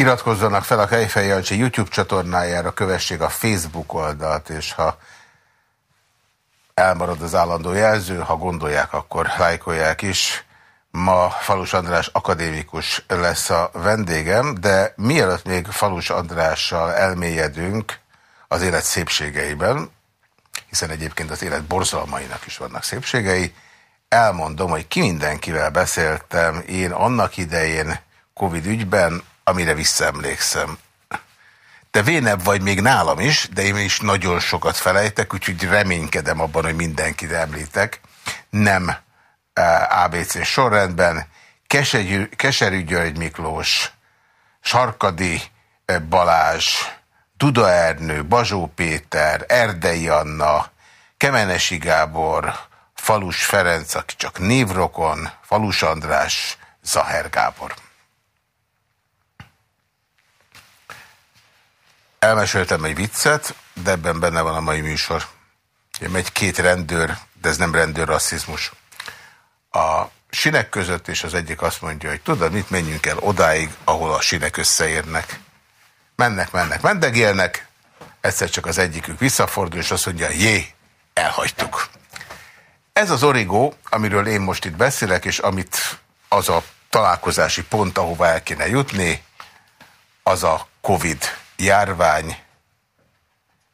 Iratkozzanak fel a Kejfej Jancsi YouTube csatornájára, kövessék a Facebook oldalt, és ha elmarad az állandó jelző, ha gondolják, akkor lájkolják is. Ma Falus András akadémikus lesz a vendégem, de mielőtt még Falus Andrással elmélyedünk az élet szépségeiben, hiszen egyébként az élet borzalmainak is vannak szépségei, elmondom, hogy ki mindenkivel beszéltem én annak idején Covid ügyben, amire visszaemlékszem. Te vénebb vagy még nálam is, de én is nagyon sokat felejtek, úgyhogy reménykedem abban, hogy mindenkit említek. Nem eh, ABC sorrendben. Keserű, Keserű György Miklós, Sarkadi eh, Balázs, Duda Ernő, Bazsó Péter, Erdei Anna, Kemenesi Gábor, Falus Ferenc, aki csak névrokon, Falus András, Zaher Gábor. Elmeséltem egy viccet, de ebben benne van a mai műsor. Én megy két rendőr, de ez nem rendőr rasszizmus. A sinek között, és az egyik azt mondja, hogy tudod, mit menjünk el odáig, ahol a sinek összeérnek. Mennek, mennek, mendegélnek, egyszer csak az egyikük visszafordul, és azt mondja, jé, elhagytuk. Ez az origó, amiről én most itt beszélek, és amit az a találkozási pont, ahova el kéne jutni, az a Covid járvány,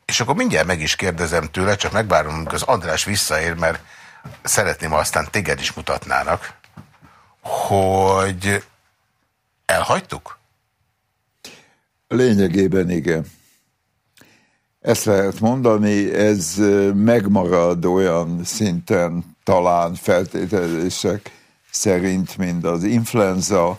és akkor mindjárt meg is kérdezem tőle, csak megvárom, amikor az András visszaér, mert szeretném, ha aztán téged is mutatnának, hogy elhagytuk? Lényegében igen. Ezt lehet mondani, ez megmarad olyan szinten talán feltételezések szerint, mint az influenza,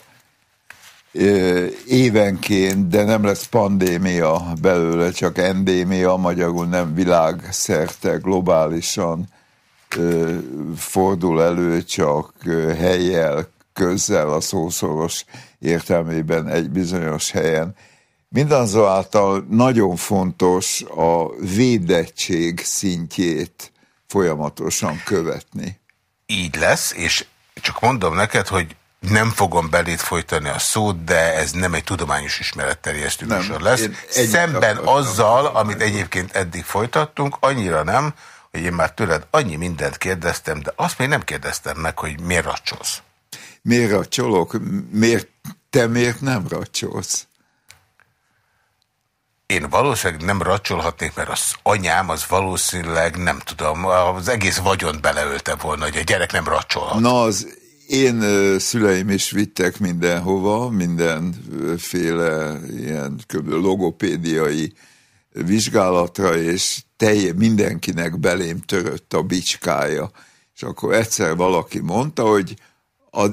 évenként, de nem lesz pandémia belőle, csak endémia, magyarul nem világszerte, globálisan fordul elő, csak helyjel, közzel a szószoros értelmében egy bizonyos helyen. Mindazonáltal nagyon fontos a védettség szintjét folyamatosan követni. Így lesz, és csak mondom neked, hogy nem fogom belét folytani a szót, de ez nem egy tudományos ismeretterjesztő műsor lesz. Szemben azzal, amit egyébként eddig folytattunk, annyira nem, hogy én már tőled annyi mindent kérdeztem, de azt még nem kérdeztem meg, hogy miért racsolsz. Miért racsolok? Miért, te miért nem racsolsz? Én valószínűleg nem racsolhatnék, mert az anyám az valószínűleg, nem tudom, az egész vagyont beleölte volna, hogy a gyerek nem racsolhat. Na, az én szüleim is vittek mindenhova, mindenféle ilyen logopédiai vizsgálatra, és telje, mindenkinek belém törött a bicskája. És akkor egyszer valaki mondta, hogy az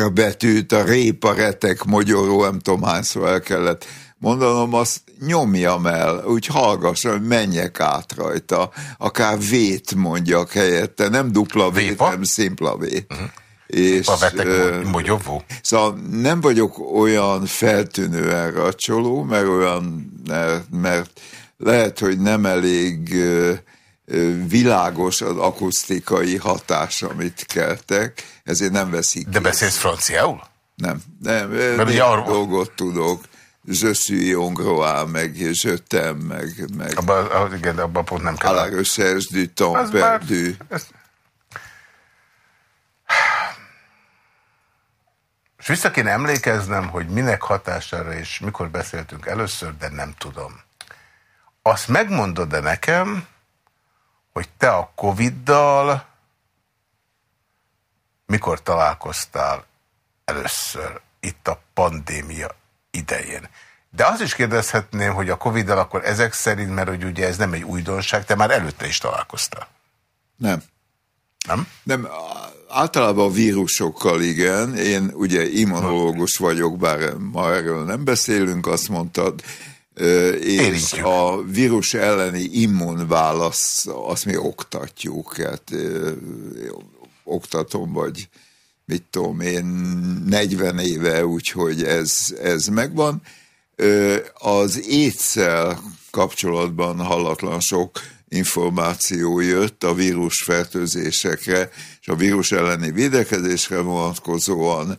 R betűt, a répa retek magyarul, nem tudom hányszor el kellett mondanom, azt nyomjam el, úgy hallgassam, hogy menjek át rajta, akár vét mondjak helyette, nem dupla vét, nem szimpla vét. Uh -huh. És, a vetek uh, Szóval nem vagyok olyan feltűnően racsoló, mert olyan, mert, mert lehet, hogy nem elég világos az akusztikai hatás, amit keltek, ezért nem veszik. De beszélsz franciául? Nem, nem, Mert ugye arról... dolgot tudok. Je suis hongrois, meg je t'aime, meg... meg abban, igen, abban pont nem kell. À la recherche du temps perdu. Már, ez, És vissza kéne emlékeznem, hogy minek hatására és mikor beszéltünk először, de nem tudom. Azt megmondod-e nekem, hogy te a Covid-dal mikor találkoztál először itt a pandémia idején? De azt is kérdezhetném, hogy a Covid-dal akkor ezek szerint, mert hogy ugye ez nem egy újdonság, te már előtte is találkoztál. Nem. Nem? Nem, általában a vírusokkal igen. Én ugye immunológus vagyok, bár ma erről nem beszélünk, azt mondtad, és Érintjük. a vírus elleni immunválasz, azt mi oktatjuk, hát oktatom, vagy mit tudom én, 40 éve, úgyhogy ez, ez megvan. Az étszel kapcsolatban hallatlan sok információ jött a vírus fertőzésekre és a vírus elleni védekezésre vonatkozóan,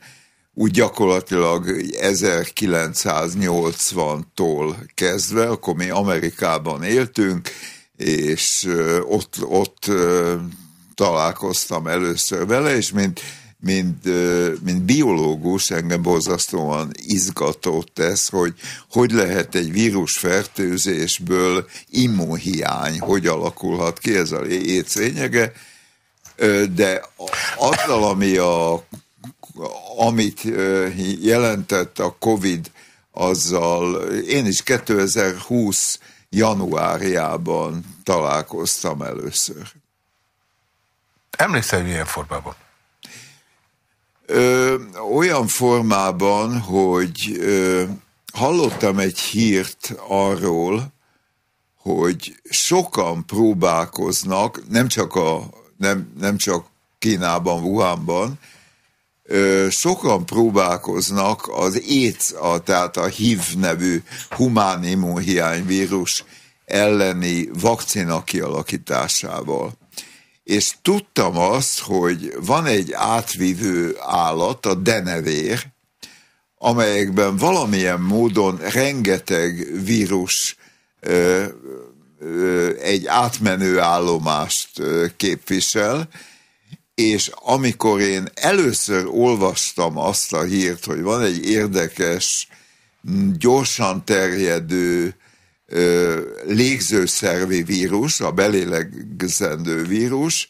úgy gyakorlatilag 1980-tól kezdve, akkor mi Amerikában éltünk, és ott, ott találkoztam először vele, és mint, mint, mint biológus engem borzasztóan izgatott ez, hogy hogy lehet egy vírusfertőzésből immunhiány, hogy alakulhat ki, ez a éc lényege, de azzal, ami a, amit jelentett a Covid, azzal én is 2020 januárjában találkoztam először. Emlékszel, milyen formában? Ö, olyan formában, hogy ö, hallottam egy hírt arról, hogy sokan próbálkoznak, nem csak, a, nem, nem csak Kínában, Wuhanban, ö, sokan próbálkoznak az AIDS, a, tehát a HIV nevű humán immunhiány vírus elleni vakcina kialakításával és tudtam azt, hogy van egy átvívő állat, a denevér, amelyekben valamilyen módon rengeteg vírus ö, ö, egy átmenő állomást képvisel, és amikor én először olvastam azt a hírt, hogy van egy érdekes, gyorsan terjedő légzőszervi vírus, a belélegzendő vírus,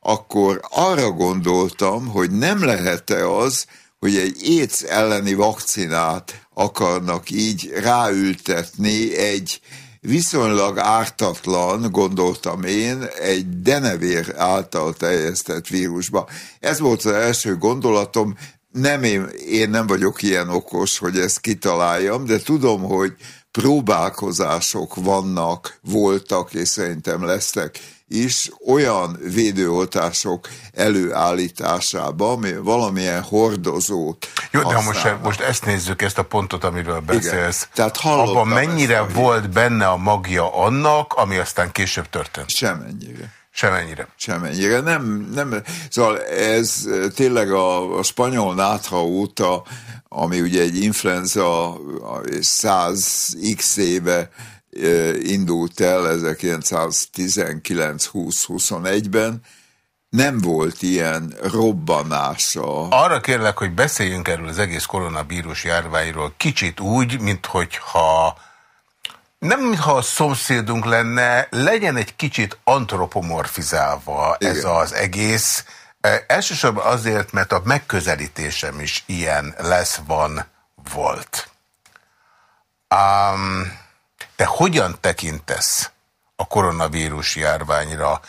akkor arra gondoltam, hogy nem lehet-e az, hogy egy éc elleni vakcinát akarnak így ráültetni egy viszonylag ártatlan, gondoltam én, egy denevér által teljesztett vírusba. Ez volt az első gondolatom, nem én, én nem vagyok ilyen okos, hogy ezt kitaláljam, de tudom, hogy próbálkozások vannak, voltak, és szerintem lesznek is olyan védőoltások előállításába, ami valamilyen hordozót Jó, de most, most ezt nézzük, ezt a pontot, amiről beszélsz. Igen. Tehát Abban mennyire volt benne a magja annak, ami aztán később történt? Semennyire. Semennyire. Semennyire. Nem, nem, szóval ez tényleg a, a spanyol nátha óta ami ugye egy influenza 100x éve indult el 1919-20-21-ben, nem volt ilyen robbanása. Arra kérlek, hogy beszéljünk erről az egész koronavírus járványról kicsit úgy, mint hogyha nem mintha a szomszédunk lenne, legyen egy kicsit antropomorfizálva Igen. ez az egész, Elsősorban azért, mert a megközelítésem is ilyen lesz, van, volt. Um, te hogyan tekintesz a koronavírus járványra,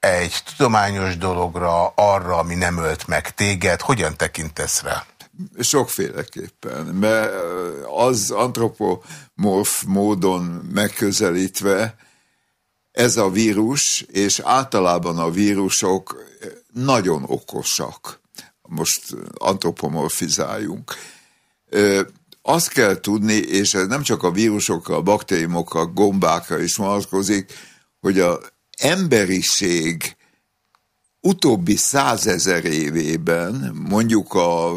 egy tudományos dologra, arra, ami nem ölt meg téged, hogyan tekintesz rá? Sokféleképpen, mert az antropomorf módon megközelítve ez a vírus, és általában a vírusok nagyon okosak. Most antropomorfizáljunk. Azt kell tudni, és ez nem csak a vírusokkal, a baktériumokkal, gombákra is vonatkozik, hogy a emberiség utóbbi százezer évében, mondjuk a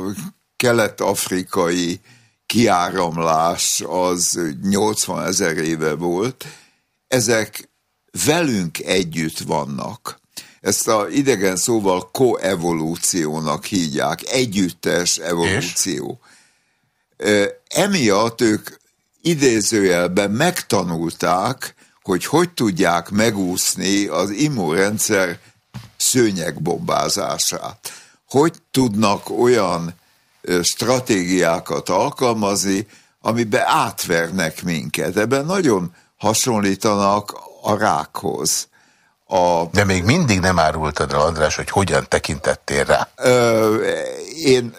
kelet-afrikai kiáramlás az 80 ezer éve volt, ezek velünk együtt vannak. Ezt a idegen szóval koevolúciónak hívják, együttes evolúció. És? Emiatt ők idézőjelben megtanulták, hogy hogy tudják megúszni az immunrendszer szőnyegbombázását. Hogy tudnak olyan stratégiákat alkalmazni, amiben átvernek minket. Ebben nagyon hasonlítanak a rákhoz. A, De még mindig nem árultad el, András, hogy hogyan tekintettél rá? Ö, én,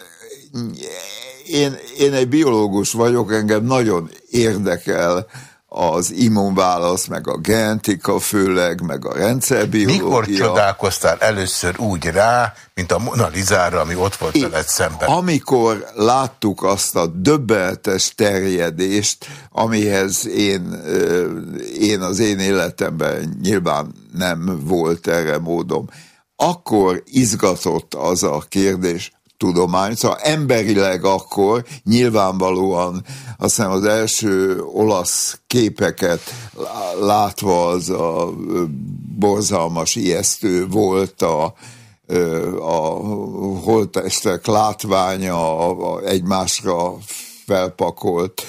én, én egy biológus vagyok, engem nagyon érdekel az immunválasz, meg a genetika főleg, meg a rendszerbiológia. Mikor csodálkoztál először úgy rá, mint a Mona Lizára, ami ott volt veled szemben? Amikor láttuk azt a döbbenetes terjedést, amihez én, én az én életemben nyilván nem volt erre módom, akkor izgatott az a kérdés, tudomány, szóval emberileg akkor nyilvánvalóan azt hiszem az első olasz képeket látva az a borzalmas ijesztő volt a, a holtestek látványa, a egymásra felpakolt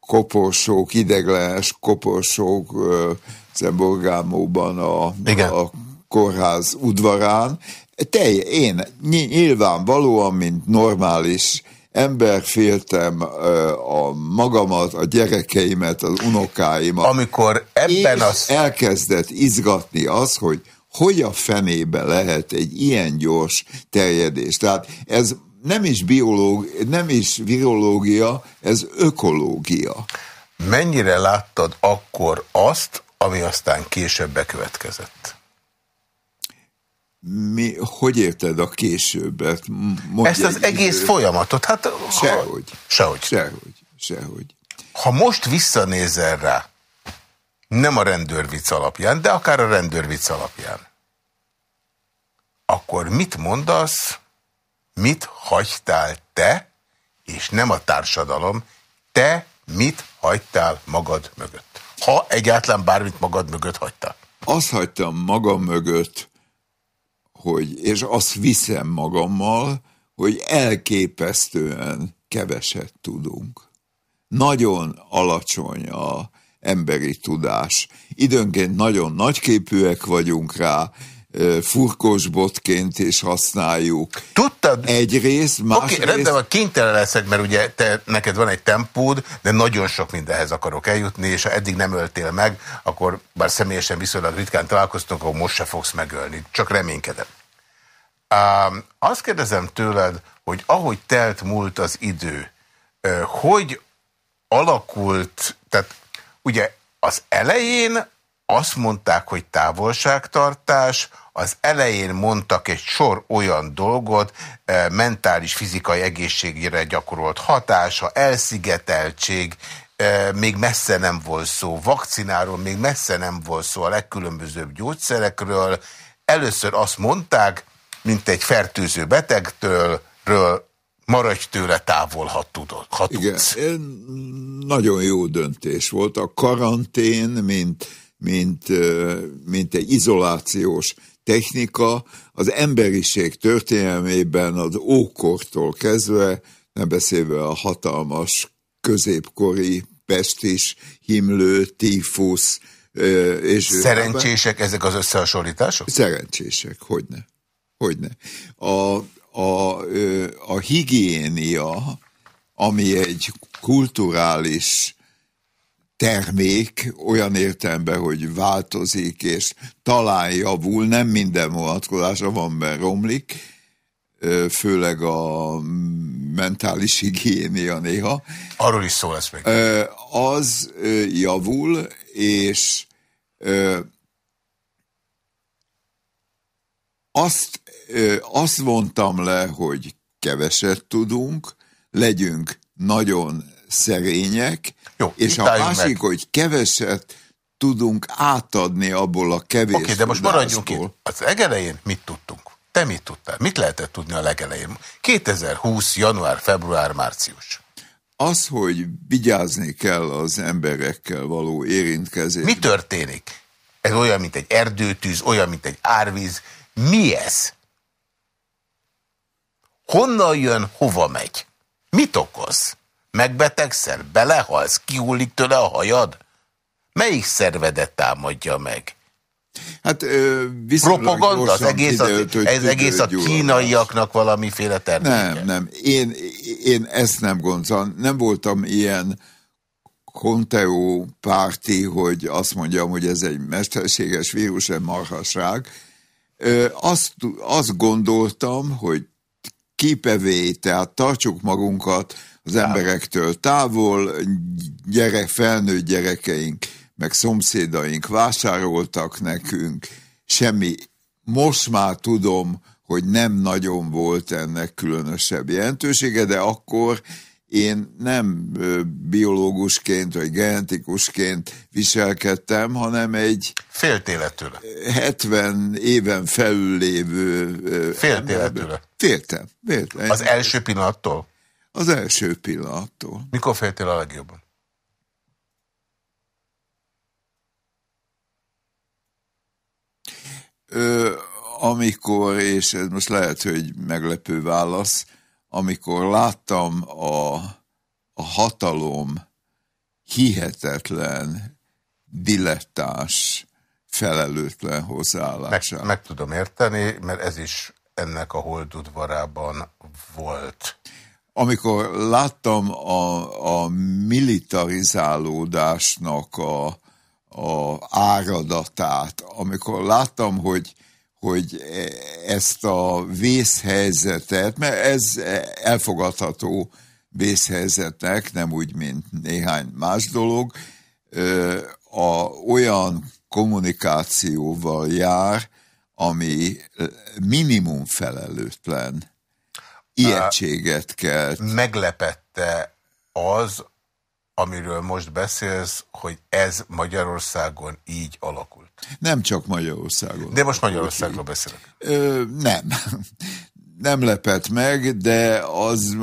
koporsók, ideglenes koporsók Zemborgámóban a, a kórház udvarán. Te, én nyilvánvalóan, mint normális ember féltem a magamat, a gyerekeimet, az unokáimat. Amikor ebben az... elkezdett izgatni az, hogy hogy a fenébe lehet egy ilyen gyors terjedés. Tehát ez nem is biológ, nem is virológia, ez ökológia. Mennyire láttad akkor azt, ami aztán később bekövetkezett? Mi, hogy érted a későbbet? Mondj Ezt az egész idő. folyamatot? Hát, sehogy. Ha, sehogy. Sehogy. Sehogy. Ha most visszanézel rá, nem a rendőrvic alapján, de akár a rendőrvic alapján, akkor mit mondasz, mit hagytál te, és nem a társadalom, te mit hagytál magad mögött? Ha egyáltalán bármit magad mögött hagytál. Azt hagytam magam mögött, hogy, és azt viszem magammal, hogy elképesztően keveset tudunk. Nagyon alacsony a emberi tudás. Időnként nagyon nagyképűek vagyunk rá, furkos botként is használjuk. Tudtad? Egyrészt, másrészt... Oké, okay, rendben van, kénytelen leszek, mert ugye te, neked van egy tempód, de nagyon sok mindenhez akarok eljutni, és ha eddig nem öltél meg, akkor bár személyesen viszonylag ritkán találkoztunk, akkor most se fogsz megölni. Csak reménykedem. Um, azt kérdezem tőled, hogy ahogy telt múlt az idő, hogy alakult, tehát ugye az elején azt mondták, hogy távolságtartás, az elején mondtak egy sor olyan dolgot, e, mentális, fizikai egészségére gyakorolt hatása, elszigeteltség, e, még messze nem volt szó vakcináról, még messze nem volt szó a legkülönbözőbb gyógyszerekről. Először azt mondták, mint egy fertőző betegtől, ről, maradj tőle távol, ha tudod. Ha tudsz. Igen, nagyon jó döntés volt. A karantén, mint mint, mint egy izolációs technika az emberiség történelmében az ókortól kezdve, nem beszélve a hatalmas középkori pestis, himlő, tífusz, és Szerencsések ebben. ezek az összehasonlítások? Szerencsések, hogyne. Hogyne. A, a, a higiénia, ami egy kulturális termék olyan értelemben, hogy változik, és talán javul, nem minden vonatkozása van, mert romlik, főleg a mentális higiénia néha. Arról is szó lesz még. Az javul, és azt, azt vontam le, hogy keveset tudunk, legyünk nagyon szerények, jó, és a másik, meg. hogy keveset tudunk átadni abból a kevés Oké, okay, de most maradjunk itt. Az legelején mit tudtunk? Te mit tudtál? Mit lehetett tudni a legelején? 2020. január, február, március. Az, hogy vigyázni kell az emberekkel való érintkezés. Mi történik? Ez olyan, mint egy erdőtűz, olyan, mint egy árvíz. Mi ez? Honnan jön, hova megy? Mit okoz? Megbetegszel? Belehalsz? Kihullik tőle a hajad? Melyik szervedet támadja meg? Hát Propaganda? Az egész, kiderült, a, ez egész a kínaiaknak valamiféle terméke? Nem, nem. Én, én ezt nem gondolom. Nem voltam ilyen konteó párti, hogy azt mondjam, hogy ez egy mesterséges vírus, egy marhaság. Azt, azt gondoltam, hogy kipevé, tehát tartsuk magunkat az emberektől távol, gyerek, felnőtt gyerekeink, meg szomszédaink vásároltak nekünk, semmi. Most már tudom, hogy nem nagyon volt ennek különösebb jelentősége, de akkor én nem biológusként vagy genetikusként viselkedtem, hanem egy Féltél tőle? 70 éven felül lévő Féltél? Féltem, féltem. Az első pillanattól? Az első pillanattól. Mikor féltél a legjobban? Ö, amikor, és ez most lehet, hogy meglepő válasz, amikor láttam a, a hatalom hihetetlen, dilettás, felelőtlen hozzáállását. Meg, meg tudom érteni, mert ez is ennek a holdudvarában volt. Amikor láttam a, a militarizálódásnak a, a áradatát, amikor láttam, hogy hogy ezt a vészhelyzetet, mert ez elfogadható vészhelyzetnek, nem úgy, mint néhány más dolog, a, olyan kommunikációval jár, ami minimum felelőtlen ijegységet kell. Meglepette az, amiről most beszélsz, hogy ez Magyarországon így alakult? Nem csak Magyarországon. De most Magyarországról beszélek. Ö, nem. Nem lepett meg, de az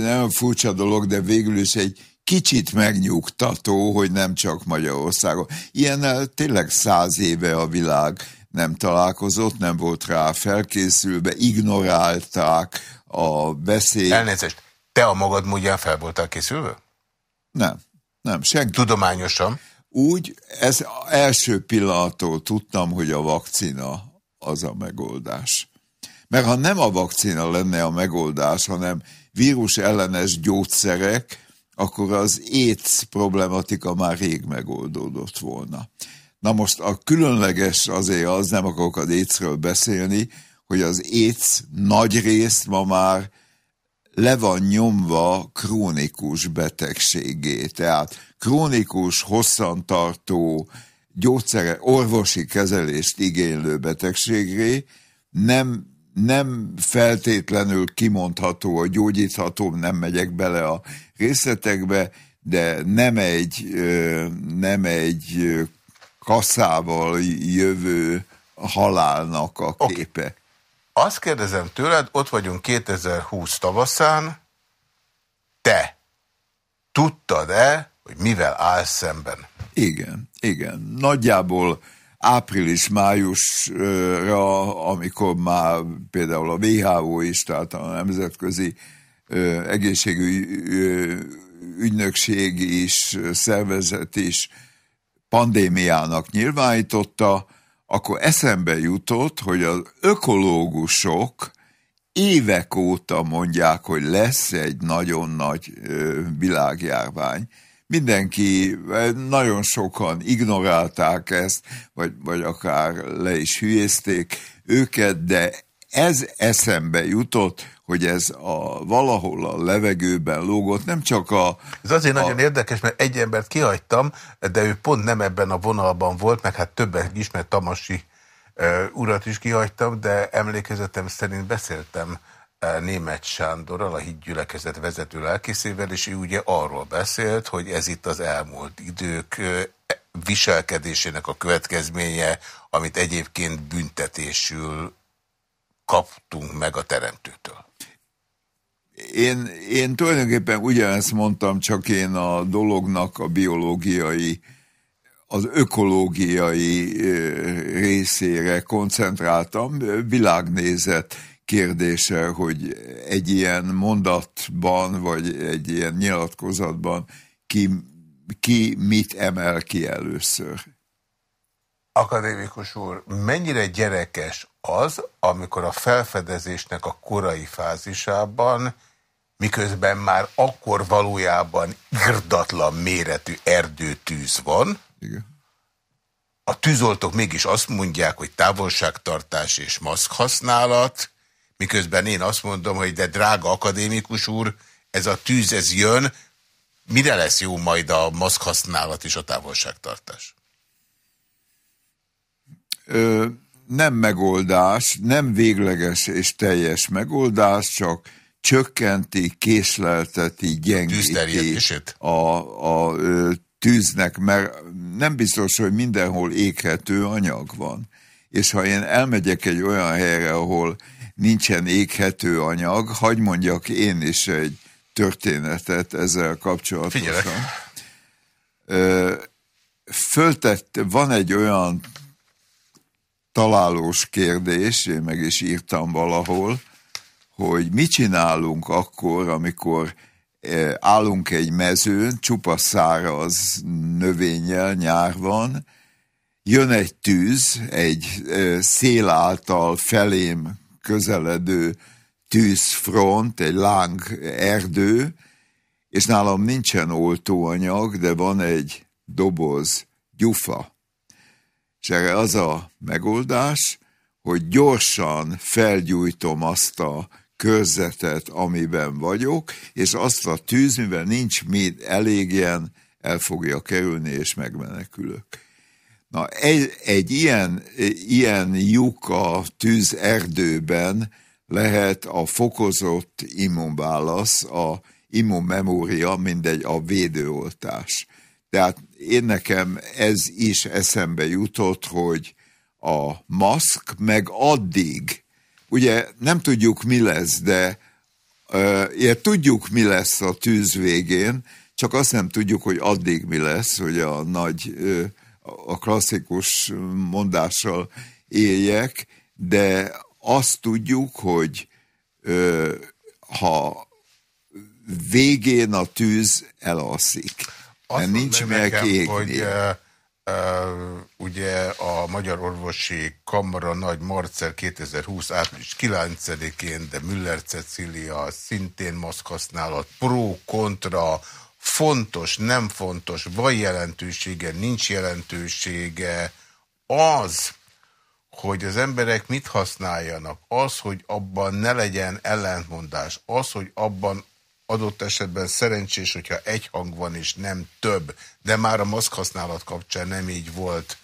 nem furcsa dolog, de végül is egy kicsit megnyugtató, hogy nem csak Magyarországon. Ilyen tényleg száz éve a világ nem találkozott, nem volt rá felkészülve, ignorálták a beszéd. Elnézést, te a magad módján fel voltál készülve? Nem, nem, senki. Tudományosan? Úgy, ez első pillanattól tudtam, hogy a vakcina az a megoldás. Mert ha nem a vakcina lenne a megoldás, hanem vírus ellenes gyógyszerek, akkor az AIDS problematika már rég megoldódott volna. Na most a különleges azért az, nem akarok az AIDS-ről beszélni, hogy az AIDS nagy részt ma már le van nyomva krónikus betegségé. Tehát krónikus, hosszantartó, gyógyszere, orvosi kezelést igénylő betegségre nem, nem feltétlenül kimondható, a gyógyítható, nem megyek bele a részletekbe, de nem egy, nem egy kasszával jövő halálnak a képe. Okay. Azt kérdezem tőled, ott vagyunk 2020 tavaszán, te tudtad-e, hogy mivel állsz szemben? Igen, igen. Nagyjából április-májusra, amikor már például a WHO is, tehát a Nemzetközi Egészségügynökség is, szervezet is pandémiának nyilvánította, akkor eszembe jutott, hogy az ökológusok évek óta mondják, hogy lesz egy nagyon nagy világjárvány. Mindenki, nagyon sokan ignorálták ezt, vagy, vagy akár le is hülyezték őket, de ez eszembe jutott, hogy ez a valahol a levegőben lógott, nem csak a... Ez azért a... nagyon érdekes, mert egy embert kihagytam, de ő pont nem ebben a vonalban volt, meg hát többek is, mert Tamasi uh, urat is kihagytam, de emlékezetem szerint beszéltem uh, Német Sándorral, a hídgyülekezet vezető lelkészével, és ő ugye arról beszélt, hogy ez itt az elmúlt idők uh, viselkedésének a következménye, amit egyébként büntetésül kaptunk meg a teremtőtől. Én, én tulajdonképpen ugyanezt mondtam, csak én a dolognak a biológiai, az ökológiai részére koncentráltam, világnézet kérdése, hogy egy ilyen mondatban, vagy egy ilyen nyilatkozatban ki, ki mit emel ki először. Akadémikus úr, mennyire gyerekes az, amikor a felfedezésnek a korai fázisában, miközben már akkor valójában irdatlan méretű erdőtűz van, Igen. a tűzoltók mégis azt mondják, hogy távolságtartás és maszk használat, miközben én azt mondom, hogy de drága akadémikus úr, ez a tűz, ez jön, mire lesz jó majd a maszk használat és a távolságtartás? Ö nem megoldás, nem végleges és teljes megoldás, csak csökkenti, késlelteti, gyengíti a, a, tűznek, mert nem biztos, hogy mindenhol éghető anyag van. És ha én elmegyek egy olyan helyre, ahol nincsen éghető anyag, hagy mondjak én is egy történetet ezzel kapcsolatosan. Figyelek. Föltett, van egy olyan találós kérdés, én meg is írtam valahol, hogy mit csinálunk akkor, amikor állunk egy mezőn, csupa száraz növényel, nyár van, jön egy tűz, egy szél által felém közeledő tűzfront, egy láng erdő, és nálam nincsen oltóanyag, de van egy doboz gyufa. És az a megoldás, hogy gyorsan felgyújtom azt a körzetet, amiben vagyok, és azt a tűz, mivel nincs mit elégjen, el fogja kerülni, és megmenekülök. Na, egy, egy ilyen, ilyen lyuk a tűz erdőben lehet a fokozott immunválasz, a immunmemória, mindegy, a védőoltás. Tehát én nekem ez is eszembe jutott, hogy a maszk meg addig, ugye nem tudjuk mi lesz, de uh, tudjuk mi lesz a tűz végén, csak azt nem tudjuk, hogy addig mi lesz, hogy a nagy, a klasszikus mondással éljek, de azt tudjuk, hogy ha végén a tűz elalszik. Azt nincs égni. Hogy, uh, uh, ugye a Magyar Orvosi Kamara Nagy Marcer 2020 április 9-én, de Müller Cecilia szintén maszk használat, pro, kontra, fontos, nem fontos, van jelentősége, nincs jelentősége, az, hogy az emberek mit használjanak, az, hogy abban ne legyen ellentmondás, az, hogy abban adott esetben szerencsés, hogyha egy hang van és nem több, de már a maszk használat kapcsán nem így volt,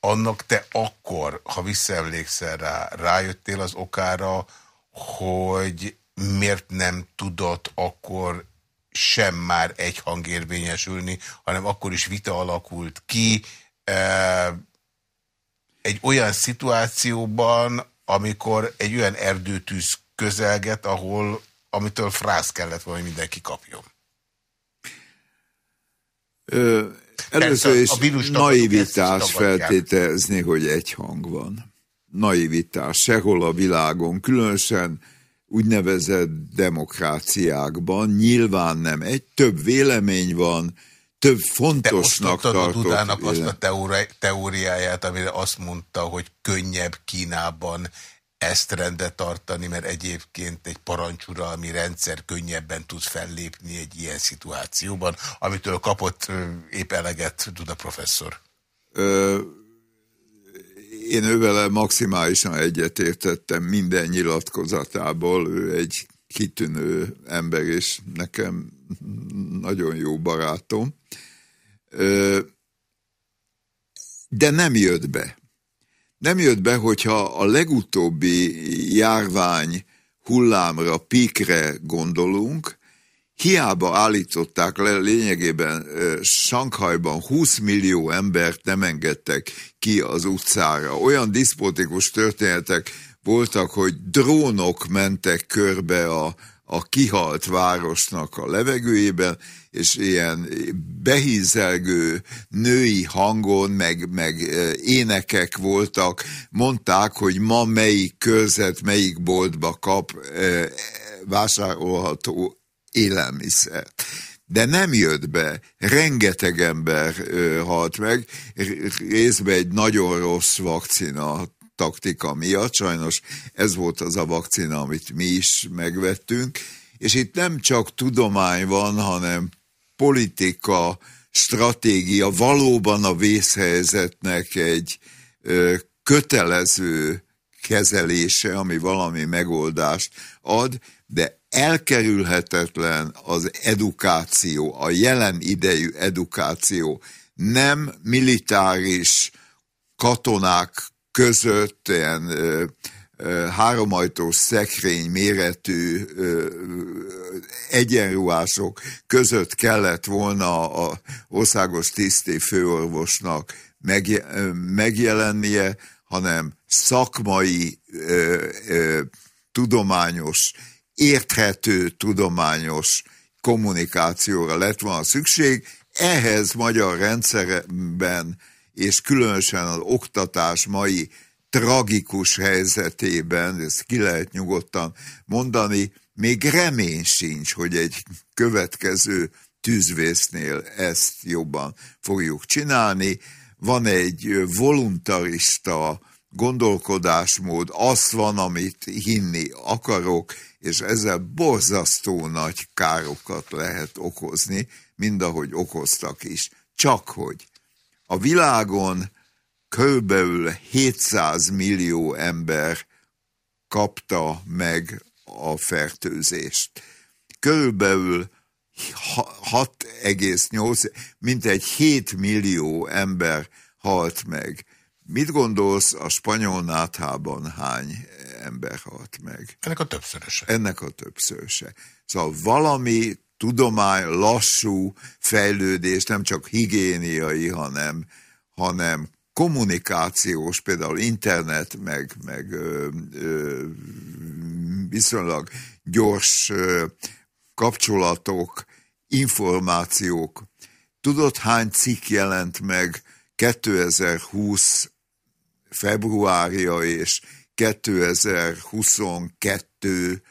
annak te akkor, ha visszaemlékszel rá, rájöttél az okára, hogy miért nem tudott akkor sem már egy hang érvényesülni, hanem akkor is vita alakult ki egy olyan szituációban, amikor egy olyan erdőtűz közelget, ahol amitől frász kellett volna, hogy mindenki kapjon. Ö, először is a naivitás feltételezni, hogy egy hang van. Naivitás sehol a világon, különösen úgynevezett demokráciákban nyilván nem egy, több vélemény van, több fontosnak Te tartott. Dudának azt a teóriáját, amire azt mondta, hogy könnyebb Kínában ezt rendet tartani, mert egyébként egy parancsuralmi rendszer könnyebben tud fellépni egy ilyen szituációban, amitől kapott épp eleget Duda professzor. Ö, én ővele maximálisan egyetértettem minden nyilatkozatából, ő egy kitűnő ember, és nekem nagyon jó barátom. Ö, de nem jött be nem jött be, hogyha a legutóbbi járvány hullámra, pikre gondolunk, hiába állították le lényegében Sankhajban 20 millió embert nem engedtek ki az utcára. Olyan diszpotikus történetek voltak, hogy drónok mentek körbe a, a kihalt városnak a levegőjében, és ilyen behízelgő női hangon, meg, meg énekek voltak, mondták, hogy ma melyik körzet, melyik boltba kap vásárolható élelmiszert. De nem jött be, rengeteg ember halt meg, részben egy nagyon rossz vakcina taktika miatt, sajnos ez volt az a vakcina, amit mi is megvettünk, és itt nem csak tudomány van, hanem politika, stratégia valóban a vészhelyzetnek egy ö, kötelező kezelése, ami valami megoldást ad, de elkerülhetetlen az edukáció, a jelen idejű edukáció, nem militáris katonák között ilyen háromajtós szekrény méretű egyenruhások között kellett volna a országos tiszté főorvosnak megjelennie, hanem szakmai, tudományos, érthető tudományos kommunikációra lett volna szükség. Ehhez magyar rendszerben, és különösen az oktatás mai tragikus helyzetében, ezt ki lehet nyugodtan mondani, még remény sincs, hogy egy következő tűzvésznél ezt jobban fogjuk csinálni. Van egy voluntarista gondolkodásmód, az van, amit hinni akarok, és ezzel borzasztó nagy károkat lehet okozni, mind ahogy okoztak is. Csak hogy a világon körülbelül 700 millió ember kapta meg a fertőzést. Körülbelül 6,8, mintegy 7 millió ember halt meg. Mit gondolsz, a spanyol náthában hány ember halt meg? Ennek a többszöröse. Ennek a többszöröse. Szóval valami tudomány, lassú fejlődés, nem csak higiéniai, hanem, hanem kommunikációs, például internet, meg, meg ö, ö, viszonylag gyors ö, kapcsolatok, információk. Tudod, hány cikk jelent meg 2020 februárja és 2022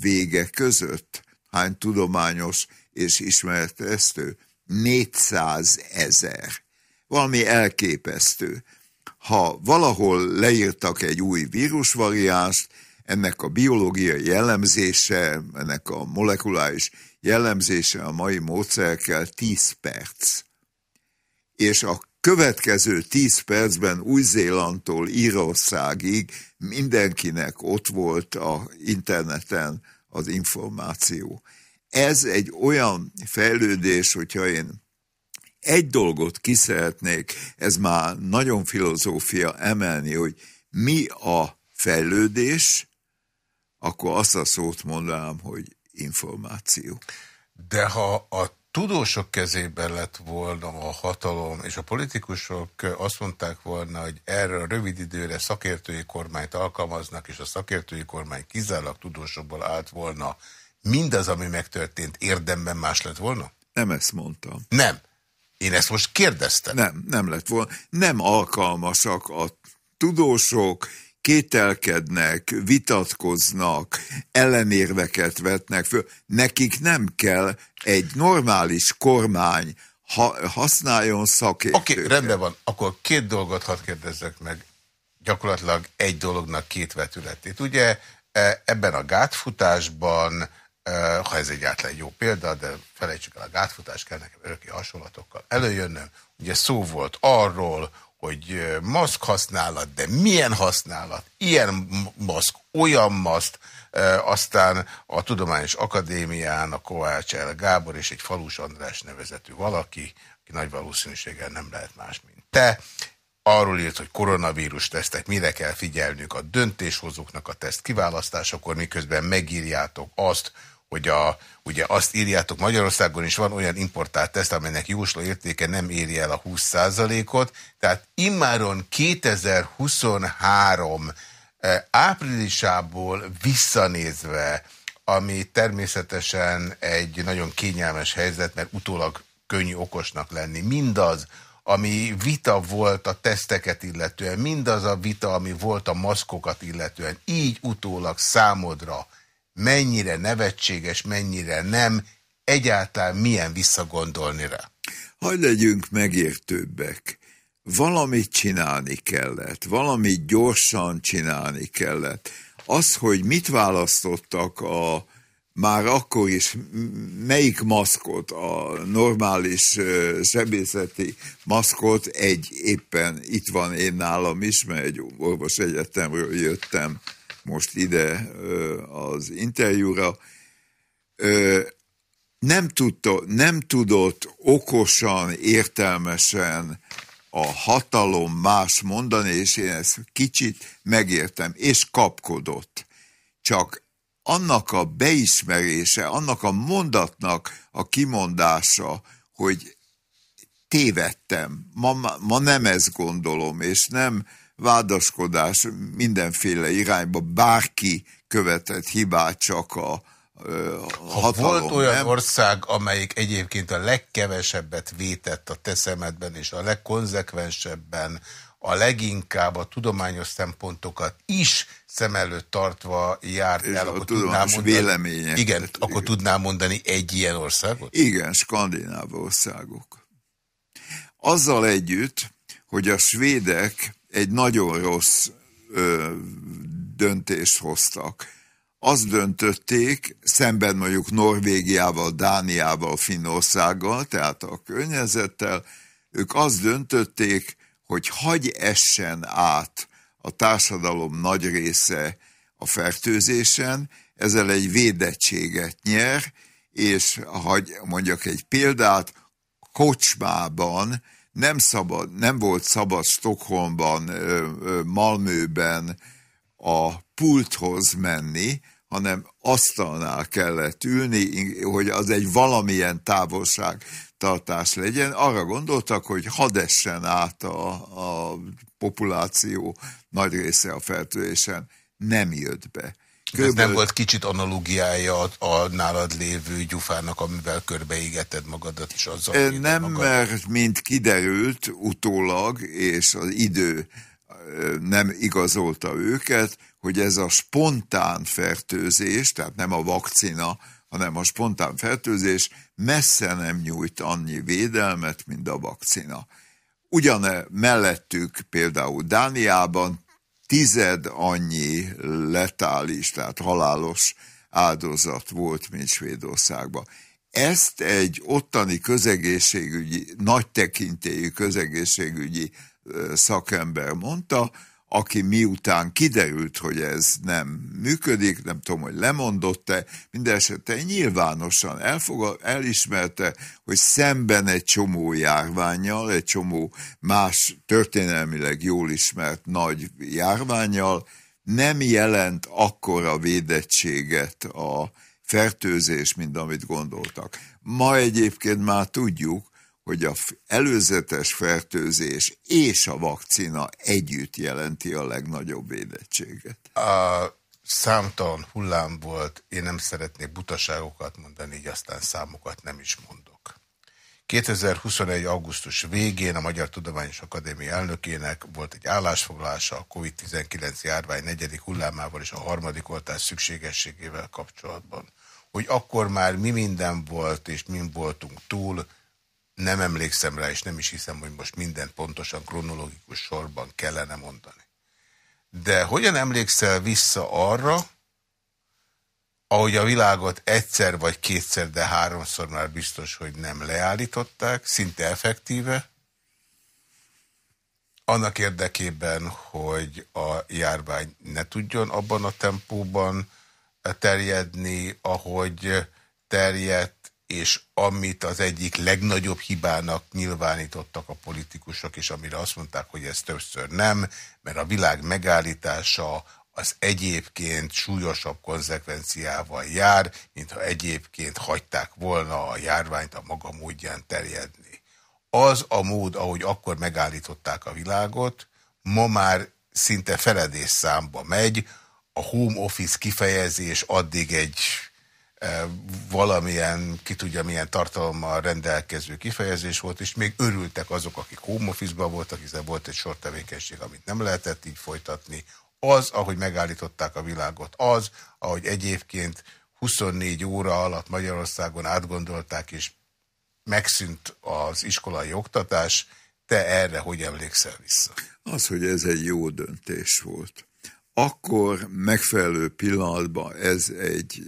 vége között? Hány tudományos és ismeretesztő? 400 ezer. Valami elképesztő. Ha valahol leírtak egy új vírusvariást, ennek a biológiai jellemzése, ennek a molekuláris jellemzése a mai módszerkel 10 perc. És a következő 10 percben Új-Zélandtól Írországig mindenkinek ott volt a interneten az információ. Ez egy olyan fejlődés, hogyha én egy dolgot ki ez már nagyon filozófia emelni, hogy mi a fejlődés, akkor azt a szót mondanám, hogy információ. De ha a tudósok kezében lett volna a hatalom, és a politikusok azt mondták volna, hogy erre a rövid időre szakértői kormányt alkalmaznak, és a szakértői kormány kizárólag tudósokból állt volna, mindaz, ami megtörtént, érdemben más lett volna? Nem ezt mondtam. Nem. Én ezt most kérdeztem. Nem, nem lett volna. Nem alkalmasak a tudósok, kételkednek, vitatkoznak, ellenérveket vetnek föl. Nekik nem kell egy normális kormány ha, használjon szakértőket. Oké, okay, rendben van. Akkor két dolgot hadd kérdezzek meg. Gyakorlatilag egy dolognak két vetületét. Ugye e, ebben a gátfutásban, e, ha ez egyáltalán jó példa, de felejtsük el a gátfutást, kell nekem öröki hasonlatokkal előjönnöm. Ugye szó volt arról, hogy maszk használat, de milyen használat, ilyen maszk, olyan maszk, aztán a Tudományos Akadémián a Kovács El Gábor és egy Falus András nevezetű valaki, aki nagy valószínűséggel nem lehet más, mint te, arról írt, hogy koronavírus tesztek, mire kell figyelnünk a döntéshozóknak a teszt kiválasztásakor, miközben megírjátok azt, hogy a, ugye azt írjátok, Magyarországon is van olyan importált teszt, amelynek jósló értéke nem éri el a 20%-ot, tehát immáron 2023 eh, áprilisából visszanézve, ami természetesen egy nagyon kényelmes helyzet, mert utólag könnyű okosnak lenni. Mindaz, ami vita volt a teszteket illetően, mindaz a vita, ami volt a maszkokat illetően, így utólag számodra mennyire nevetséges, mennyire nem, egyáltalán milyen visszagondolni rá? Hogy legyünk megértőbbek. Valamit csinálni kellett, valamit gyorsan csinálni kellett. Az, hogy mit választottak a már akkor is melyik maszkot, a normális sebészeti maszkot, egy éppen itt van én nálam is, mert egy orvos egyetemről jöttem, most ide az interjúra, nem, tudta, nem tudott okosan, értelmesen a hatalom más mondani, és én ezt kicsit megértem, és kapkodott. Csak annak a beismerése, annak a mondatnak a kimondása, hogy tévedtem, ma, ma nem ezt gondolom, és nem vádaskodás mindenféle irányba, bárki követett hibát, csak a, ha hatalom, volt olyan nem? ország, amelyik egyébként a legkevesebbet vétett a te szemedben, és a legkonzekvensebben, a leginkább a tudományos szempontokat is szem előtt tartva járt és el, akkor tudnám mondani, igen, igen, akkor tudnám mondani egy ilyen országot? Igen, skandináv országok. Azzal együtt, hogy a svédek egy nagyon rossz ö, döntést hoztak. Azt döntötték, szemben mondjuk Norvégiával, Dániával, Finnországgal, tehát a környezettel, ők azt döntötték, hogy hagy essen át a társadalom nagy része a fertőzésen, ezzel egy védettséget nyer, és hagy mondjak egy példát, kocsmában nem, szabad, nem volt szabad Stockholmban, Malmöben a pulthoz menni, hanem asztalnál kellett ülni, hogy az egy valamilyen távolság tartás legyen. Arra gondoltak, hogy hadd át a, a populáció nagy része a fertőzésen. Nem jött be. Körülbelül... Ez nem volt kicsit analógiája a, nálad lévő gyufának, amivel körbeigeted magadat, és azzal Nem, magad. mert mint kiderült utólag, és az idő nem igazolta őket, hogy ez a spontán fertőzés, tehát nem a vakcina, hanem a spontán fertőzés messze nem nyújt annyi védelmet, mint a vakcina. Ugyan mellettük például Dániában tized annyi letális, tehát halálos áldozat volt, mint Svédországban. Ezt egy ottani közegészségügyi, nagy tekintélyű közegészségügyi szakember mondta, aki miután kiderült, hogy ez nem működik, nem tudom, hogy lemondott-e, minden esetben nyilvánosan elfogad, elismerte, hogy szemben egy csomó járványjal, egy csomó más történelmileg jól ismert nagy járványjal nem jelent akkora védettséget a fertőzés, mint amit gondoltak. Ma egyébként már tudjuk, hogy a előzetes fertőzés és a vakcina együtt jelenti a legnagyobb védettséget. A számtalan hullám volt, én nem szeretnék butaságokat mondani, így aztán számokat nem is mondok. 2021. augusztus végén a Magyar Tudományos Akadémia elnökének volt egy állásfoglalása a COVID-19 járvány negyedik hullámával és a harmadik oltás szükségességével kapcsolatban. Hogy akkor már mi minden volt és mi voltunk túl, nem emlékszem rá, és nem is hiszem, hogy most minden pontosan kronológikus sorban kellene mondani. De hogyan emlékszel vissza arra, ahogy a világot egyszer vagy kétszer, de háromszor már biztos, hogy nem leállították, szinte effektíve, annak érdekében, hogy a járvány ne tudjon abban a tempóban terjedni, ahogy terjedt, és amit az egyik legnagyobb hibának nyilvánítottak a politikusok, és amire azt mondták, hogy ez többször nem, mert a világ megállítása az egyébként súlyosabb konzekvenciával jár, mintha egyébként hagyták volna a járványt a maga módján terjedni. Az a mód, ahogy akkor megállították a világot, ma már szinte feledés számba megy, a home office kifejezés addig egy valamilyen, ki tudja milyen tartalommal rendelkező kifejezés volt, és még örültek azok, akik home office voltak, hiszen volt egy sor tevékenység, amit nem lehetett így folytatni. Az, ahogy megállították a világot, az, ahogy egyébként 24 óra alatt Magyarországon átgondolták, és megszűnt az iskolai oktatás, te erre hogy emlékszel vissza? Az, hogy ez egy jó döntés volt. Akkor megfelelő pillanatban ez egy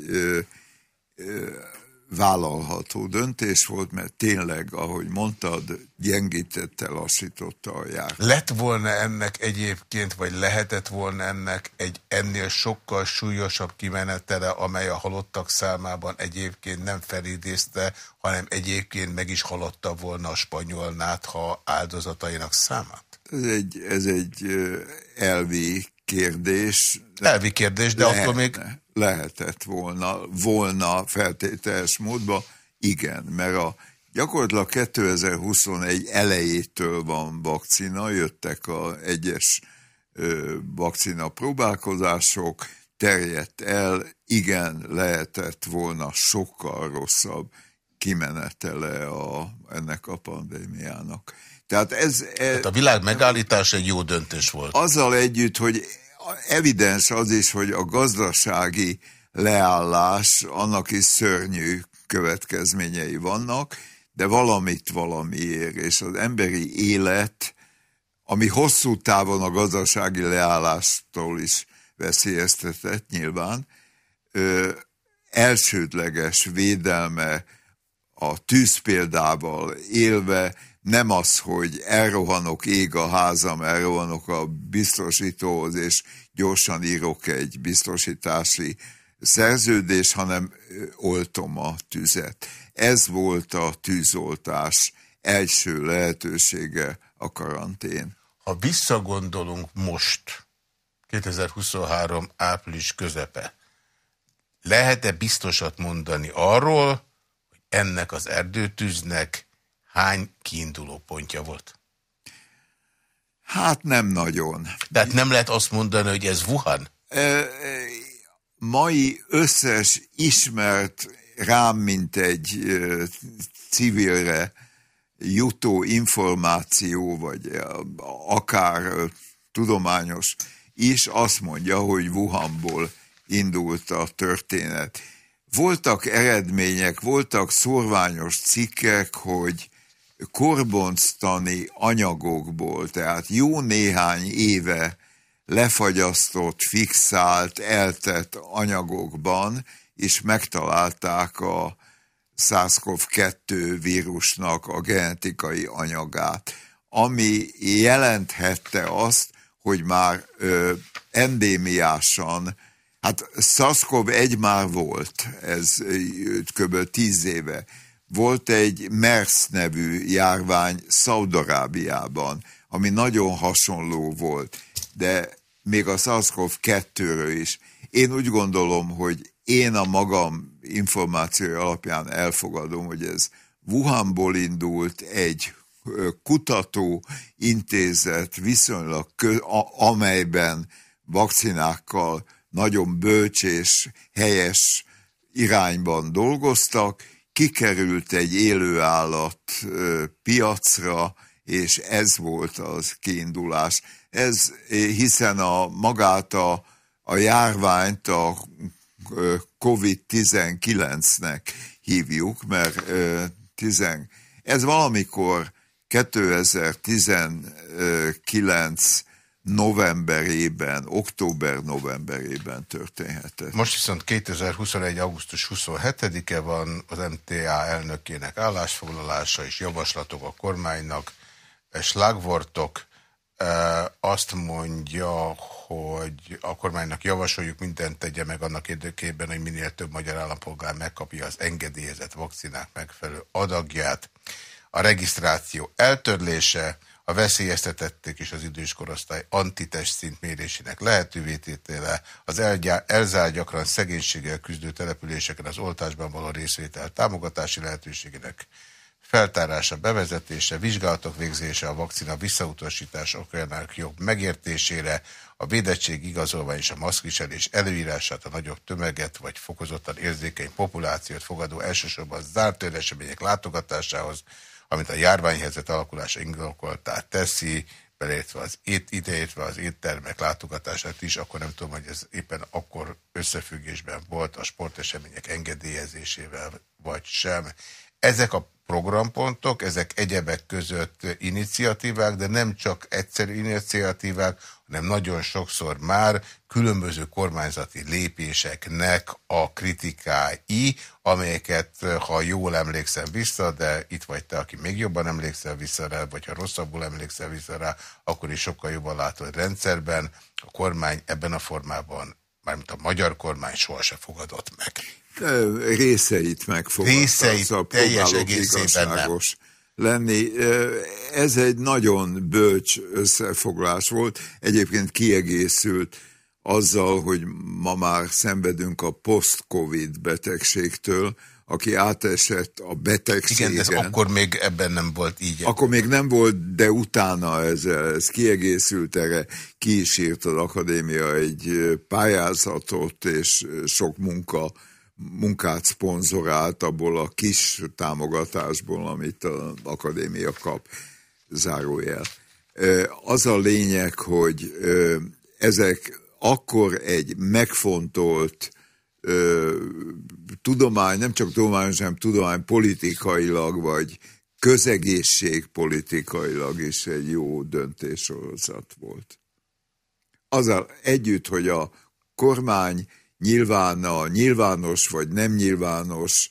vállalható döntés volt, mert tényleg, ahogy mondtad, gyengítette, lassította a jár. Lett volna ennek egyébként, vagy lehetett volna ennek egy ennél sokkal súlyosabb kimenetele, amely a halottak számában egyébként nem felidézte, hanem egyébként meg is haladta volna a spanyol nátha áldozatainak számát? Ez egy, ez egy elvi kérdés. Elvi kérdés, de Lehet, akkor még... Lehetett volna, volna feltételes módban, igen, mert a gyakorlatilag 2021 elejétől van vakcina, jöttek a egyes ö, vakcina próbálkozások, terjedt el, igen, lehetett volna sokkal rosszabb kimenetele a, ennek a pandémiának. Tehát ez... Tehát a világ megállítása egy jó döntés volt. Azzal együtt, hogy evidens az is, hogy a gazdasági leállás, annak is szörnyű következményei vannak, de valamit valamiért, és az emberi élet, ami hosszú távon a gazdasági leállástól is veszélyeztetett nyilván, ö, elsődleges védelme a tűz példával élve nem az, hogy elrohanok, ég a házam, elrohanok a biztosítóhoz, és gyorsan írok egy biztosítási szerződés, hanem oltom a tüzet. Ez volt a tűzoltás első lehetősége a karantén. Ha visszagondolunk most, 2023 április közepe, lehet-e biztosat mondani arról, hogy ennek az erdőtűznek hány kiinduló pontja volt? Hát nem nagyon. Tehát nem lehet azt mondani, hogy ez Wuhan? E, mai összes ismert rám, mint egy e, civilre jutó információ, vagy akár tudományos is azt mondja, hogy Wuhanból indult a történet. Voltak eredmények, voltak szorványos cikkek, hogy korbonctani anyagokból, tehát jó néhány éve lefagyasztott, fixált, eltett anyagokban is megtalálták a SARS-CoV-2 vírusnak a genetikai anyagát, ami jelenthette azt, hogy már ö, endémiásan, hát SARS-CoV-1 már volt, ez kb. tíz éve, volt egy MERS nevű járvány Szaudarábiában, ami nagyon hasonló volt, de még a SARS-CoV-2-ről is. Én úgy gondolom, hogy én a magam információi alapján elfogadom, hogy ez Wuhanból indult egy kutató intézet viszonylag, amelyben vakcinákkal nagyon bölcs és helyes irányban dolgoztak, kikerült egy élőállat piacra, és ez volt az kiindulás. Ez, hiszen a magát a, a járványt a COVID-19-nek hívjuk, mert tizen, ez valamikor 2019 novemberében, október-novemberében történhetett. Most viszont 2021. augusztus 27-e van az MTA elnökének állásfoglalása és javaslatok a kormánynak, slagvortok azt mondja, hogy a kormánynak javasoljuk mindent tegye meg annak érdekében, hogy minél több magyar állampolgár megkapja az engedélyezett vakcinák megfelelő adagját. A regisztráció eltörlése, a veszélyeztetették és az idős korosztály antitest szint mérésének lehetővé tétele, az elzárt gyakran szegénységgel küzdő településeken az oltásban való részvétel támogatási lehetőségének feltárása, bevezetése, vizsgálatok végzése, a vakcina visszautasítás okjának jobb megértésére, a védettség igazolvány és a maszkviselés előírását a nagyobb tömeget vagy fokozottan érzékeny populációt fogadó elsősorban zárt események látogatásához, amit a járványhelyzet alakulása indokoltá teszi, beleértve az ét, ideértve az éttermek látogatását is, akkor nem tudom, hogy ez éppen akkor összefüggésben volt a sportesemények engedélyezésével, vagy sem. Ezek a programpontok, ezek egyebek között iniciatívák, de nem csak egyszerű iniciatívák, hanem nagyon sokszor már különböző kormányzati lépéseknek a kritikái, amelyeket, ha jól emlékszem vissza, de itt vagy te, aki még jobban emlékszel vissza rá, vagy ha rosszabbul emlékszel vissza rá, akkor is sokkal jobban látod rendszerben. A kormány ebben a formában, mármint a magyar kormány sohasem fogadott meg. Részeit megfogadta. Részeit teljes egészében nem lenni. Ez egy nagyon bölcs összefoglalás volt. Egyébként kiegészült azzal, hogy ma már szenvedünk a post-covid betegségtől, aki átesett a betegségen. Igen, ez akkor még ebben nem volt így. Akkor még nem volt, de utána ez, ez kiegészült erre, ki is írt az akadémia egy pályázatot és sok munka munkát szponzorált abból a kis támogatásból, amit az akadémia kap, zárójel. Az a lényeg, hogy ezek akkor egy megfontolt tudomány, nem csak tudományos, hanem tudomány politikailag, vagy közegészség politikailag is egy jó döntéssorozat volt. Azzal együtt, hogy a kormány nyilván a nyilvános vagy nem nyilvános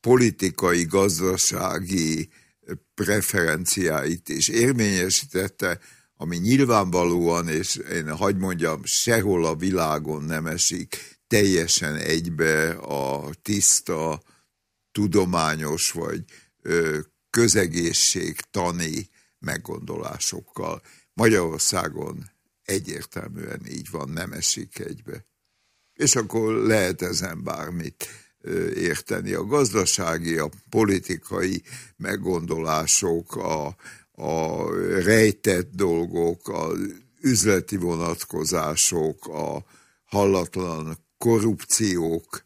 politikai, gazdasági preferenciáit is érvényesítette, ami nyilvánvalóan, és én hagyd mondjam, sehol a világon nem esik teljesen egybe a tiszta, tudományos vagy közegészségtani meggondolásokkal. Magyarországon egyértelműen így van, nem esik egybe és akkor lehet ezen bármit érteni. A gazdasági, a politikai meggondolások, a, a rejtett dolgok, az üzleti vonatkozások, a hallatlan korrupciók,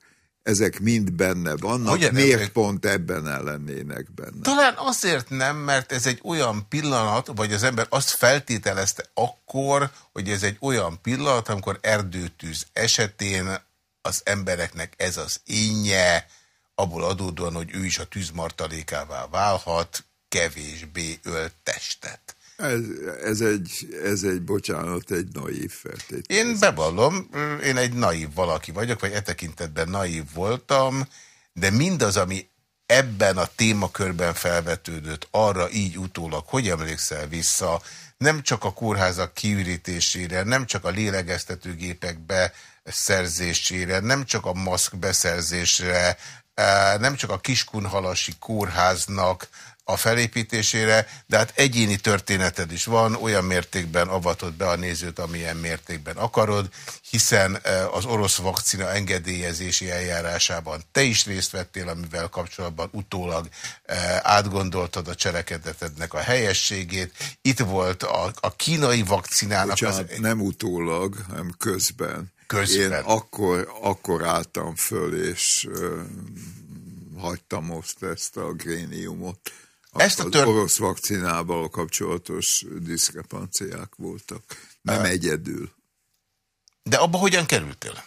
ezek mind benne vannak, Ugye miért nem, pont ebben ellennének benne? Talán azért nem, mert ez egy olyan pillanat, vagy az ember azt feltételezte akkor, hogy ez egy olyan pillanat, amikor erdőtűz esetén az embereknek ez az énje, abból adódóan, hogy ő is a tűzmartalékává válhat, kevésbé ölt testet. Ez, ez, egy, ez egy, bocsánat, egy naív feltétel. Én bevallom, én egy naív valaki vagyok, vagy e tekintetben naív voltam, de mindaz, ami ebben a témakörben felvetődött, arra így utólag, hogy emlékszel vissza, nem csak a kórházak kiürítésére, nem csak a lélegeztetőgépek beszerzésére, nem csak a maszk beszerzésre, eh, nem csak a Kiskunhalasi kórháznak a felépítésére, de hát egyéni történeted is van, olyan mértékben avatod be a nézőt, amilyen mértékben akarod, hiszen e, az orosz vakcina engedélyezési eljárásában te is részt vettél, amivel kapcsolatban utólag e, átgondoltad a cselekedetednek a helyességét. Itt volt a, a kínai vakcinának... Bocsánat, az... nem utólag, hanem közben. Közben. Én akkor, akkor álltam föl, és hagytam most ezt a gréniumot ezt a tör... orosz vakcinával kapcsolatos diszkrepanciák voltak. Nem uh, egyedül. De abba hogyan kerültél?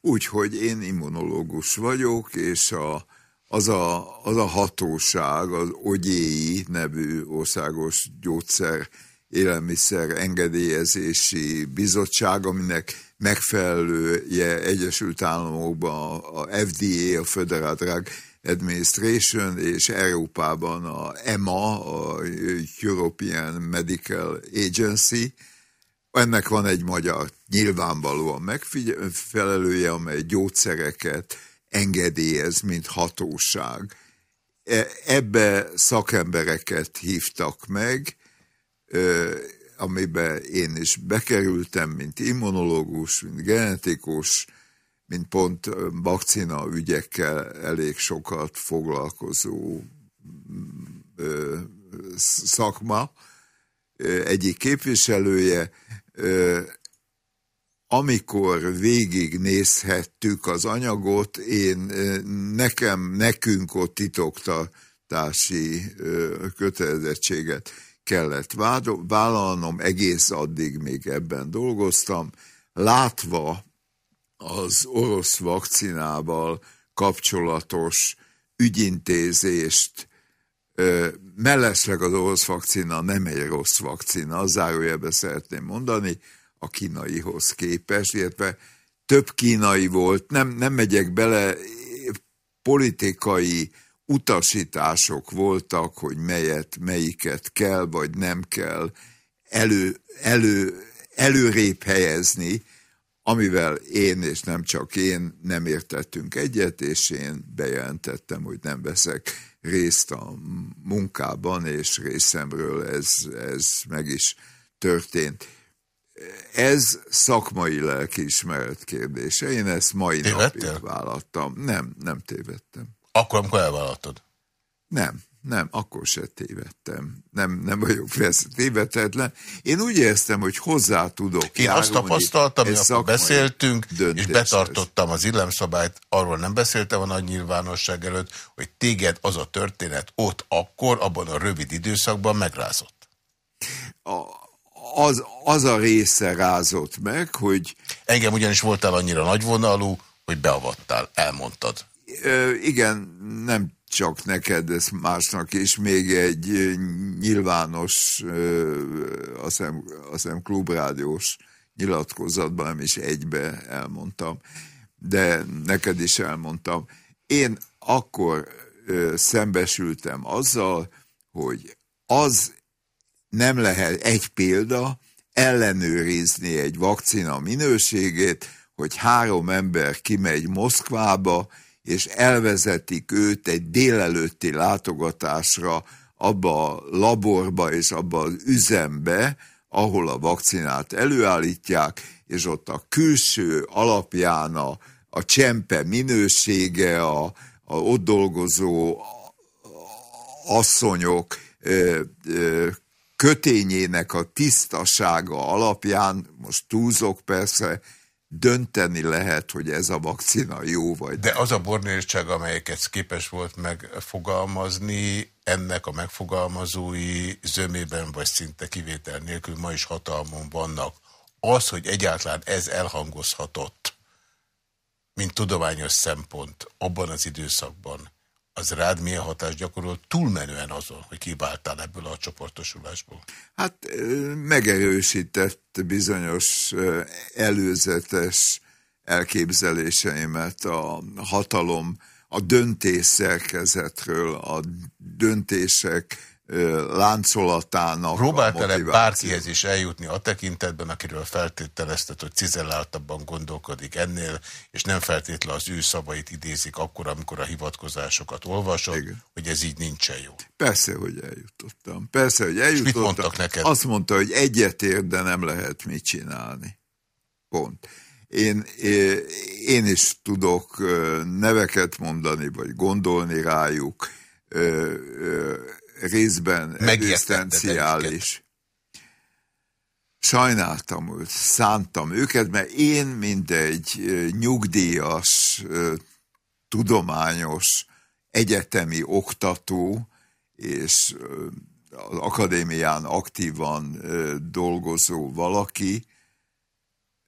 Úgy, hogy én immunológus vagyok, és a, az, a, az a hatóság, az OGI nevű országos gyógyszer élelmiszer engedélyezési bizottság, aminek megfelelője Egyesült Államokban a FDA, a Federal Drug Administration, és Európában a EMA, a European Medical Agency, ennek van egy magyar nyilvánvalóan megfelelője, amely gyógyszereket engedélyez, mint hatóság. E, ebbe szakembereket hívtak meg, amiben én is bekerültem, mint immunológus, mint genetikus, mint pont vakcina ügyekkel elég sokat foglalkozó szakma egyik képviselője, amikor végignézhettük az anyagot, én nekem, nekünk ott titoktatási kötelezettséget kellett vállalnom, egész addig még ebben dolgoztam, látva az orosz vakcinával kapcsolatos ügyintézést, mellesleg az orosz vakcina nem egy rossz vakcina, zárójelbe szeretném mondani, a kínaihoz képest, illetve több kínai volt, nem, nem megyek bele, politikai utasítások voltak, hogy melyet, melyiket kell, vagy nem kell elő, elő, előrébb helyezni, amivel én és nem csak én nem értettünk egyet, és én bejelentettem, hogy nem veszek részt a munkában, és részemről ez, ez meg is történt. Ez szakmai lelkiismeret kérdése. Én ezt mai Tévedtél? napig vállaltam. Nem, nem tévedtem. Akkor, amikor elvállaltad? Nem, nem, akkor se tévedtem. Nem, nem vagyok persze tévedhetlen. Én úgy éreztem, hogy hozzá tudok Én járulni, azt tapasztaltam, hogy akkor beszéltünk, és betartottam az illemszabályt, arról nem beszéltem a nagy nyilvánosság előtt, hogy téged az a történet ott akkor, abban a rövid időszakban megrázott. A, az, az a része rázott meg, hogy... Engem ugyanis voltál annyira nagyvonalú, hogy beavattál, elmondtad. Igen, nem csak neked, ez másnak is, még egy nyilvános, azt hiszem, azt hiszem klubrádiós nyilatkozatban, nem is egybe elmondtam, de neked is elmondtam. Én akkor szembesültem azzal, hogy az nem lehet egy példa ellenőrizni egy vakcina minőségét, hogy három ember kimegy Moszkvába, és elvezetik őt egy délelőtti látogatásra abba a laborba és abba az üzembe, ahol a vakcinát előállítják, és ott a külső alapján a, a csempe minősége, a, a ott dolgozó asszonyok ö, ö, kötényének a tisztasága alapján, most túlzok persze, dönteni lehet, hogy ez a vakcina jó vagy. De az a bornérság, amelyeket képes volt megfogalmazni, ennek a megfogalmazói zömében vagy szinte kivétel nélkül ma is hatalmon vannak. Az, hogy egyáltalán ez elhangozhatott, mint tudományos szempont abban az időszakban, az rád milyen hatást gyakorolt túlmenően azon, hogy kiváltál ebből a csoportosulásból? Hát megerősített bizonyos előzetes elképzeléseimet a hatalom, a döntés szerkezetről, a döntések láncolatának Próbáltál-e bárkihez is eljutni a tekintetben, akiről feltételezted, hogy cizelláltabban gondolkodik ennél, és nem feltétlenül az ő szavait idézik akkor, amikor a hivatkozásokat olvasod, Igen. hogy ez így nincsen jó. Persze, hogy eljutottam. Persze, hogy eljutottam. És mit mondtak neked? Azt mondta, hogy egyetért, de nem lehet mit csinálni. Pont. Én, én is tudok neveket mondani, vagy gondolni rájuk, részben egzisztenciális. Sajnáltam őt, szántam őket, mert én, mint egy nyugdíjas, tudományos, egyetemi oktató, és az akadémián aktívan dolgozó valaki,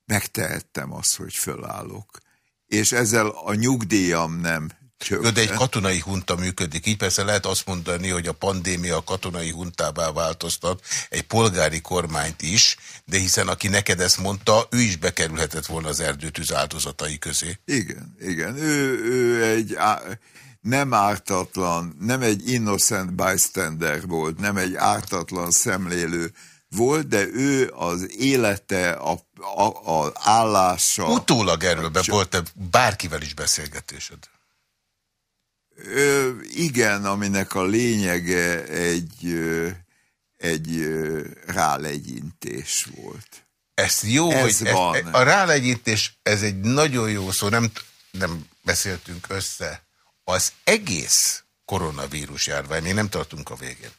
megtehettem azt, hogy fölállok. És ezzel a nyugdíjam nem de egy katonai hunta működik. Így persze lehet azt mondani, hogy a pandémia a katonai huntává változtat egy polgári kormányt is, de hiszen aki neked ezt mondta, ő is bekerülhetett volna az erdőtűz áldozatai közé. Igen, igen. Ő, ő egy nem ártatlan, nem egy innocent bystander volt, nem egy ártatlan szemlélő volt, de ő az élete, a, a, a állása... Utólag erről volt-e bárkivel is beszélgetésed? Ö, igen, aminek a lényege egy, egy rálegyintés volt. Ez jó, ez hogy van. Ez, a rálegyintés, ez egy nagyon jó szó, nem, nem beszéltünk össze. Az egész koronavírus járvány, még nem tartunk a végén,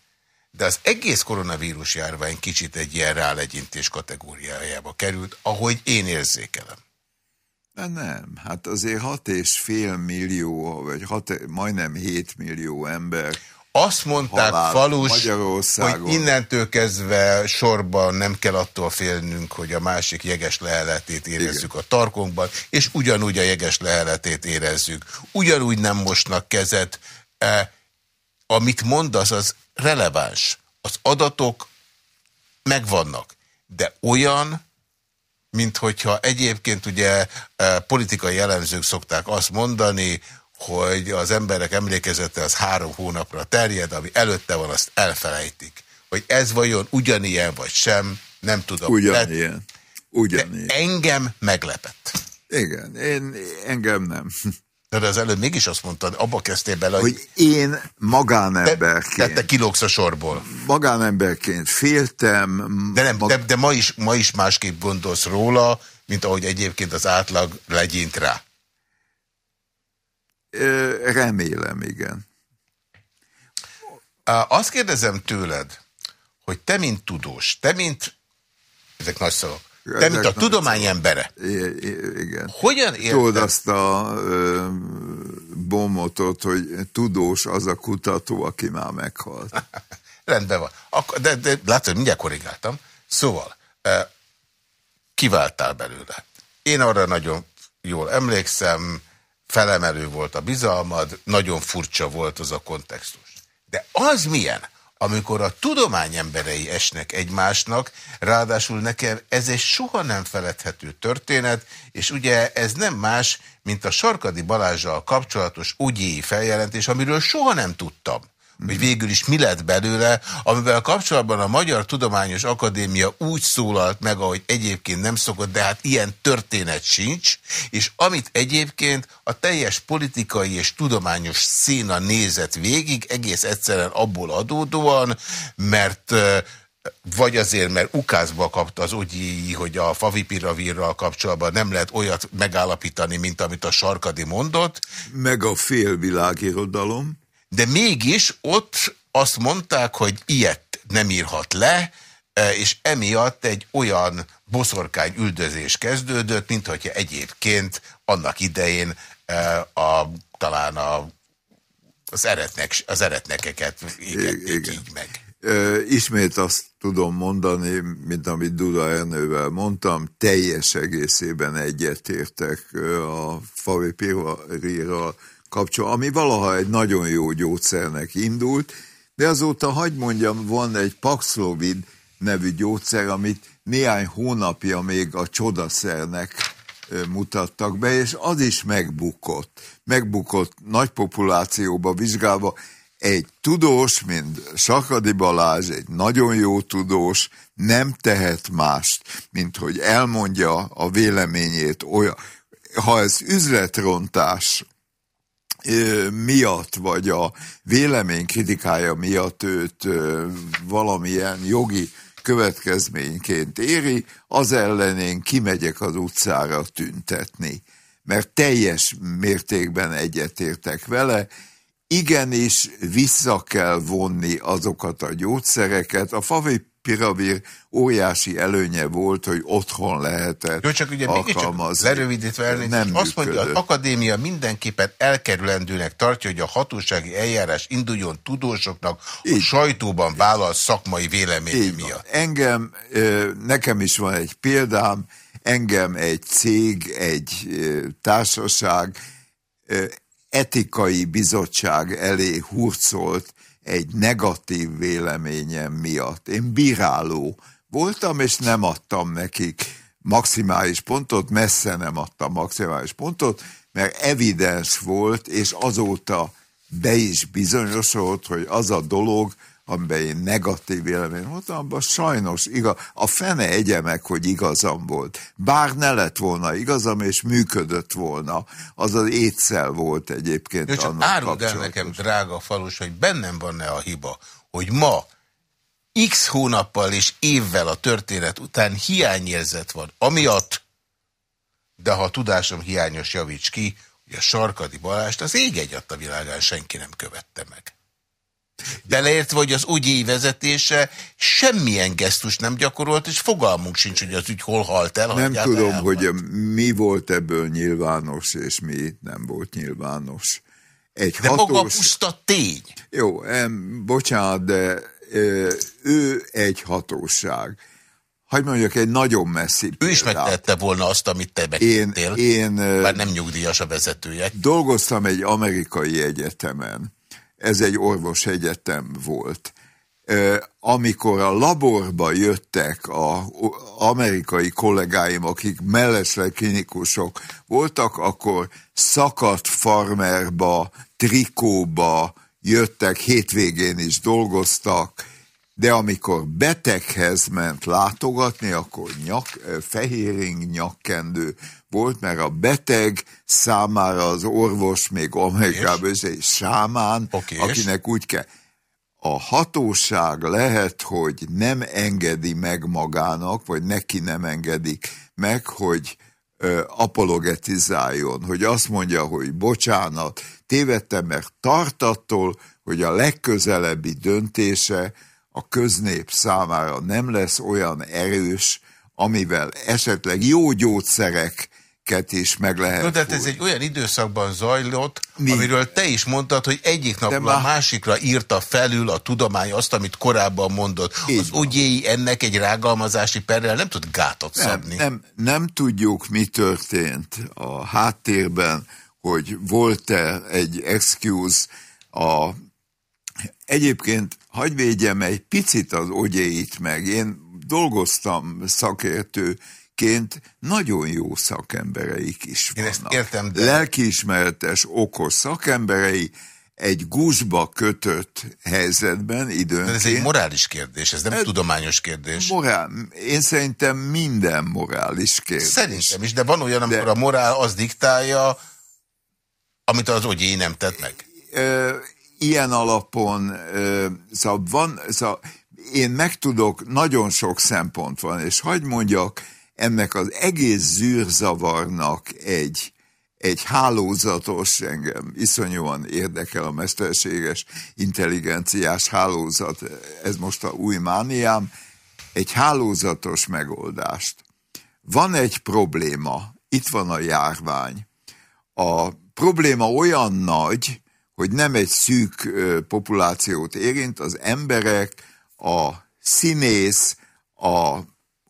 de az egész koronavírus járvány kicsit egy ilyen rálegyintés kategóriájába került, ahogy én érzékelem. De nem, hát azért hat és fél millió, vagy hat, majdnem 7 millió ember azt mondták falus, hogy innentől kezdve sorban nem kell attól félnünk, hogy a másik jeges leheletét érezzük Igen. a tarkunkban, és ugyanúgy a jeges leheletét érezzük. Ugyanúgy nem mosnak kezet amit mondasz, az releváns. Az adatok megvannak, de olyan, mint hogyha egyébként ugye politikai jellemzők szokták azt mondani, hogy az emberek emlékezete az három hónapra terjed, ami előtte van, azt elfelejtik. Hogy ez vajon ugyanilyen vagy sem, nem tudom. Ugyanilyen. Ugyanilyen. De engem meglepett. Igen, én, engem nem. De az előbb mégis azt mondtad, abba kezdtél bele, hogy én magánemberként... Te, te kilógsz a sorból. Magánemberként féltem. De, nem, mag... de, de ma, is, ma is másképp gondolsz róla, mint ahogy egyébként az átlag legyint rá. Remélem, igen. Azt kérdezem tőled, hogy te, mint tudós, te, mint, ezek nagy szavak, te, mint a tudomány embere. Igen. Hogyan érted? Tudod azt a ö, bomotot, hogy tudós az a kutató, aki már meghalt. Rendben van. Ak de, de látod, mindjárt korrigáltam. Szóval, kiváltál belőle. Én arra nagyon jól emlékszem, felemelő volt a bizalmad, nagyon furcsa volt az a kontextus. De az milyen, amikor a tudomány emberei esnek egymásnak, ráadásul nekem ez egy soha nem feledhető történet, és ugye ez nem más, mint a Sarkadi Balázsjal kapcsolatos ugyéi feljelentés, amiről soha nem tudtam hogy végül is mi lett belőle, amivel kapcsolatban a Magyar Tudományos Akadémia úgy szólalt meg, ahogy egyébként nem szokott, de hát ilyen történet sincs, és amit egyébként a teljes politikai és tudományos széna nézett végig, egész egyszerűen abból adódóan, mert vagy azért, mert ukázba kapta az ogyi, hogy a favipiravirral kapcsolatban nem lehet olyat megállapítani, mint amit a Sarkadi mondott. Meg a félvilágirodalom de mégis ott azt mondták, hogy ilyet nem írhat le, e, és emiatt egy olyan boszorkány üldözés kezdődött, mint hogyha egyébként annak idején e, a, talán a, az, eretnek, az eretnekeket égették így meg. Ismét azt tudom mondani, mint amit Duda Ernővel mondtam, teljes egészében egyetértek a Favi Pirvarira kapcsol, ami valaha egy nagyon jó gyógyszernek indult, de azóta, hagyd mondjam, van egy Paxlovid nevű gyógyszer, amit néhány hónapja még a csodaszernek mutattak be, és az is megbukott. Megbukott nagy populációba vizsgálva. Egy tudós, mint Sakadi Balázs, egy nagyon jó tudós, nem tehet mást, mint hogy elmondja a véleményét olyan, ha ez üzletrontás miatt, vagy a vélemény kritikája miatt őt valamilyen jogi következményként éri, az ellenén kimegyek az utcára tüntetni. Mert teljes mértékben egyetértek vele, igenis vissza kell vonni azokat a gyógyszereket. A Favi Piravir óriási előnye volt, hogy otthon lehetett Jó, csak ugye alkalmazni. lerövidítve elnézést, nem azt mondja, az akadémia mindenképpen elkerülendőnek tartja, hogy a hatósági eljárás induljon tudósoknak Így. a sajtóban vállal szakmai vélemény miatt. Engem, nekem is van egy példám, engem egy cég, egy társaság etikai bizottság elé hurcolt, egy negatív véleményem miatt. Én bíráló voltam, és nem adtam nekik maximális pontot, messze nem adtam maximális pontot, mert evidens volt, és azóta be is bizonyosodott, hogy az a dolog, amiben én negatív vélemény voltam, abban sajnos igaz, a fene egye meg, hogy igazam volt. Bár ne lett volna igazam, és működött volna. Az az étszel volt egyébként Jó, csak áruld el nekem, drága falus, hogy bennem van-e a hiba, hogy ma x hónappal és évvel a történet után hiányérzet van, amiatt, de ha a tudásom hiányos javíts ki, hogy a sarkadi Balást az ég egy a világán senki nem követte meg. Beleértve, hogy az ügyi vezetése semmilyen gesztus nem gyakorolt, és fogalmunk sincs, hogy az ügy hol halt el. Nem tudom, elhalt. hogy mi volt ebből nyilvános, és mi nem volt nyilvános. Egy de hatós... maga puszta tény. Jó, em, bocsánat, de ő egy hatóság. Hogy mondjak, egy nagyon messzi Ő is megtette volna azt, amit te megtettél. Én, én, Bár nem nyugdíjas a vezetője. Dolgoztam egy amerikai egyetemen, ez egy orvos egyetem volt. Amikor a laborba jöttek az amerikai kollégáim, akik mellesleg klinikusok voltak, akkor szakadt farmerba, trikóba jöttek, hétvégén is dolgoztak, de amikor beteghez ment látogatni, akkor nyak, fehéring nyakkendő volt, mert a beteg számára az orvos még Amerikában is egy sámán, okay, akinek úgy kell. A hatóság lehet, hogy nem engedi meg magának, vagy neki nem engedik meg, hogy apologetizáljon, hogy azt mondja, hogy bocsánat, tévedtem, mert tart attól, hogy a legközelebbi döntése a köznép számára nem lesz olyan erős, amivel esetleg jó gyógyszerek is meg lehet. No, de ez egy olyan időszakban zajlott, Mi? amiről te is mondtad, hogy egyik napról a másikra írta felül a tudomány azt, amit korábban mondott. Így az ügyéi ennek egy rágalmazási perrel nem tud gátot nem, szabni. Nem, nem tudjuk, mi történt a háttérben, hogy volt-e egy excuse a Egyébként hagyj védjem egy picit az ogyéit meg. Én dolgoztam szakértőként, nagyon jó szakembereik is vannak. Én ezt értem, de... Lelkiismeretes, okos szakemberei, egy gúzsba kötött helyzetben időnként. De ez egy morális kérdés, ez nem ez tudományos kérdés. Morál, én szerintem minden morális kérdés. Szerintem is, de van olyan, amikor de, a morál az diktálja, amit az ogyéi nem tett meg ilyen alapon, szóval van, szóval én megtudok, nagyon sok szempont van, és hagyd mondjak, ennek az egész zűrzavarnak egy, egy hálózatos, engem iszonyúan érdekel a mesterséges intelligenciás hálózat, ez most a új mániám, egy hálózatos megoldást. Van egy probléma, itt van a járvány. A probléma olyan nagy, hogy nem egy szűk populációt érint, az emberek, a színész, a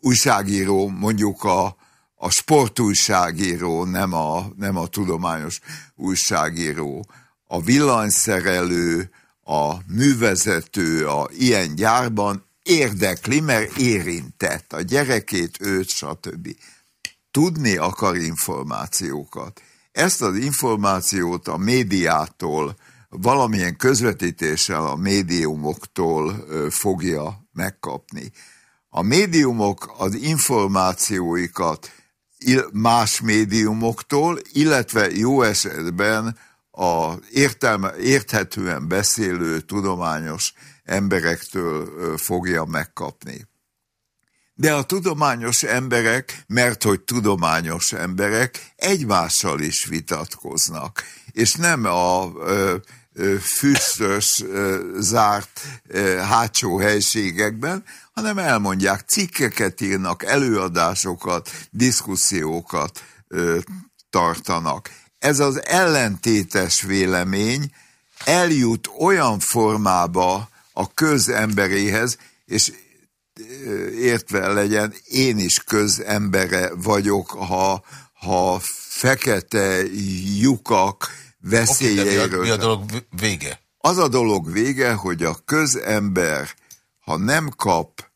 újságíró, mondjuk a, a sportújságíró, nem a, nem a tudományos újságíró, a villanyszerelő, a művezető, a ilyen gyárban érdekli, mert érintett a gyerekét, őt, stb. Tudni akar információkat ezt az információt a médiától, valamilyen közvetítéssel a médiumoktól fogja megkapni. A médiumok az információikat más médiumoktól, illetve jó esetben a értelme, érthetően beszélő tudományos emberektől fogja megkapni. De a tudományos emberek, mert hogy tudományos emberek, egymással is vitatkoznak. És nem a ö, ö, füstös, ö, zárt ö, hátsó helységekben, hanem elmondják, cikkeket írnak, előadásokat, diszkusziókat ö, tartanak. Ez az ellentétes vélemény eljut olyan formába a közemberéhez, és értve legyen, én is közembere vagyok, ha, ha fekete lyukak veszélyeiről... Okay, mi, a, mi a dolog vége? Az a dolog vége, hogy a közember, ha nem kap,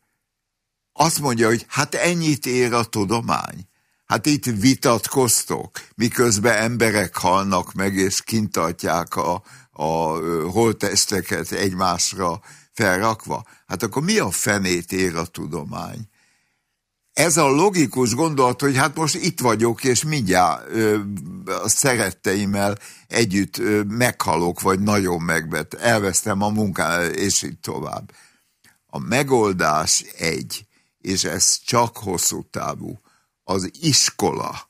azt mondja, hogy hát ennyit ér a tudomány. Hát itt vitatkoztok, miközben emberek halnak meg, és kintartják a, a holtesteket egymásra felrakva. Hát akkor mi a fenét ér a tudomány? Ez a logikus gondolat, hogy hát most itt vagyok, és mindjárt ö, a szeretteimmel együtt ö, meghalok, vagy nagyon megbet, elvesztem a munkát, és így tovább. A megoldás egy, és ez csak hosszú távú, az iskola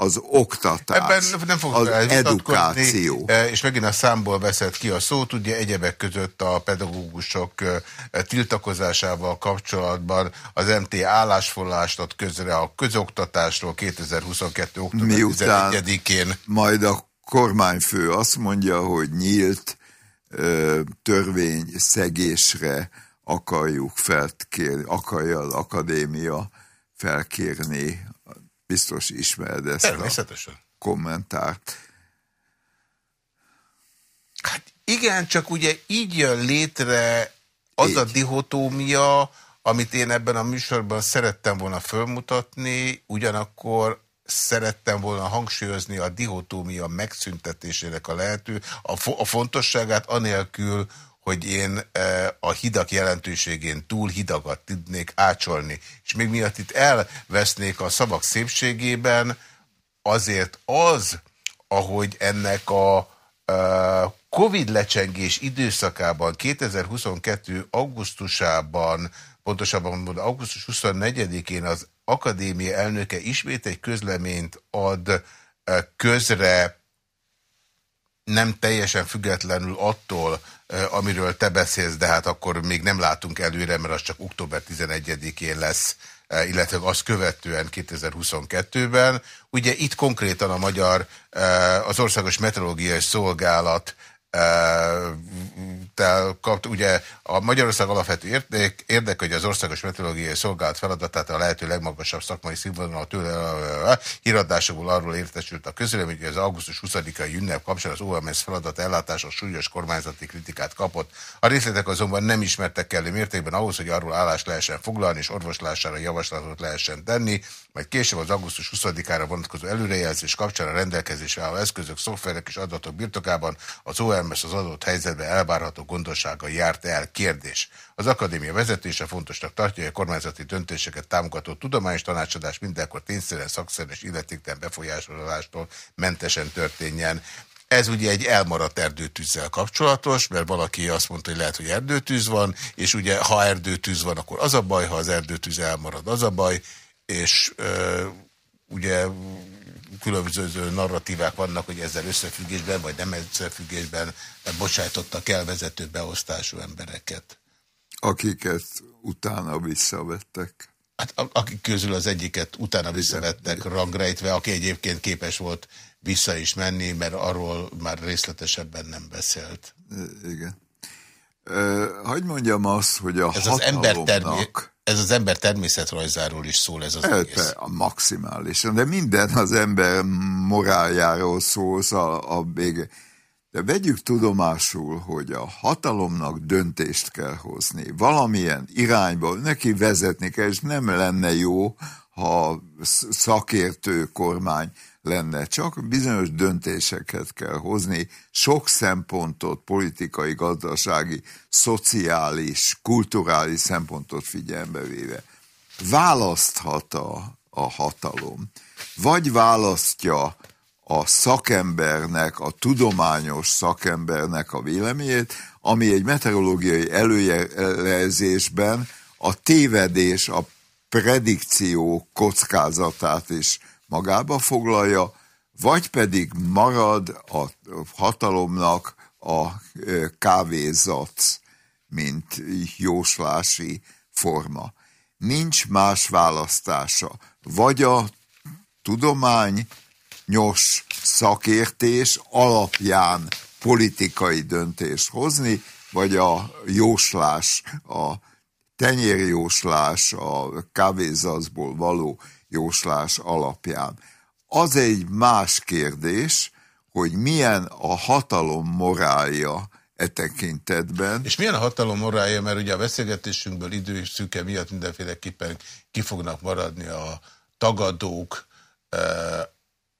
az oktatás, Ebben nem az edukáció. E, és megint a számból veszed ki a szót, ugye egyebek között a pedagógusok e, tiltakozásával kapcsolatban az MT állásfoglalást ad közre a közoktatásról 2022. október 11-én. majd a kormányfő azt mondja, hogy nyílt törvény szegésre akarjuk felkérni, akarja az akadémia felkérni Biztos ismered ezt Természetesen. a kommentárt. Hát Igen, csak ugye így jön létre az így. a dihotómia, amit én ebben a műsorban szerettem volna fölmutatni, ugyanakkor szerettem volna hangsúlyozni a dihotómia megszüntetésének a lehető, a, fo a fontosságát anélkül, hogy én e, a hidak jelentőségén túl hidakat tudnék ácsolni. És még miatt itt elvesznék a szavak szépségében, azért az, ahogy ennek a e, Covid lecsengés időszakában, 2022. augusztusában, pontosabban mondom, augusztus 24-én az akadémia elnöke ismét egy közleményt ad e, közre, nem teljesen függetlenül attól, amiről te beszélsz, de hát akkor még nem látunk előre, mert az csak október 11-én lesz, illetve azt követően 2022-ben. Ugye itt konkrétan a magyar, az Országos Meteorológiai Szolgálat tel kapt, ugye a Magyarország alapvető érdek, érdek, hogy az Országos Meteorológiai Szolgálat feladatát a lehető legmagasabb szakmai színvonal tőle híradásokból arról értesült a közülemény, hogy az augusztus 20-ai ünnep kapcsán az OMS feladat ellátása súlyos kormányzati kritikát kapott. A részletek azonban nem ismertek kellő mértékben ahhoz, hogy arról állást lehessen foglalni és orvoslására javaslatot lehessen tenni, majd később az augusztus 20-ára vonatkozó előrejelzés kapcsán a rendelkezésre álló eszközök, szoftverek és adatok birtokában az OMS az adott helyzetben elvárható gondossága járt el. Kérdés. Az akadémia vezetése fontosnak tartja, hogy a kormányzati döntéseket támogató tudományos tanácsadás mindenkor tényszerűen szakszerűen és illetéktelen befolyásolástól mentesen történjen. Ez ugye egy elmaradt erdőtűzzel kapcsolatos, mert valaki azt mondta, hogy lehet, hogy erdőtűz van, és ugye ha erdőtűz van, akkor az a baj, ha az erdőtűz elmarad, az a baj, és ö, ugye különböző narratívák vannak, hogy ezzel összefüggésben, vagy nem összefüggésben bocsájtottak el vezető beosztású embereket. Akiket utána visszavettek. Hát akik közül az egyiket utána visszavettek rangrejtve, aki egyébként képes volt vissza is menni, mert arról már részletesebben nem beszélt. Igen. Hogy mondjam azt, hogy a Ez az ember ez az ember természetrajzáról is szól ez az Elte, egész. A maximális. De minden az ember moráljáról szól a, a vége. De vegyük tudomásul, hogy a hatalomnak döntést kell hozni. Valamilyen irányba neki vezetni kell, és nem lenne jó, ha szakértő kormány lenne, csak bizonyos döntéseket kell hozni, sok szempontot, politikai, gazdasági, szociális, kulturális szempontot figyelembe véve. Választhat a, a hatalom, vagy választja a szakembernek, a tudományos szakembernek a véleményét, ami egy meteorológiai előjelzésben a tévedés, a predikció kockázatát is magába foglalja, vagy pedig marad a hatalomnak a kávézat, mint jóslási forma. Nincs más választása. Vagy a tudomány nyos szakértés alapján politikai döntés hozni, vagy a jóslás, a tenyérjóslás, a kávézatból való jóslás alapján. Az egy más kérdés, hogy milyen a hatalom morálja e tekintetben. És milyen a hatalom morálja, mert ugye a beszélgetésünkből idő és szüke miatt mindenféleképpen ki fognak maradni a tagadók, eh,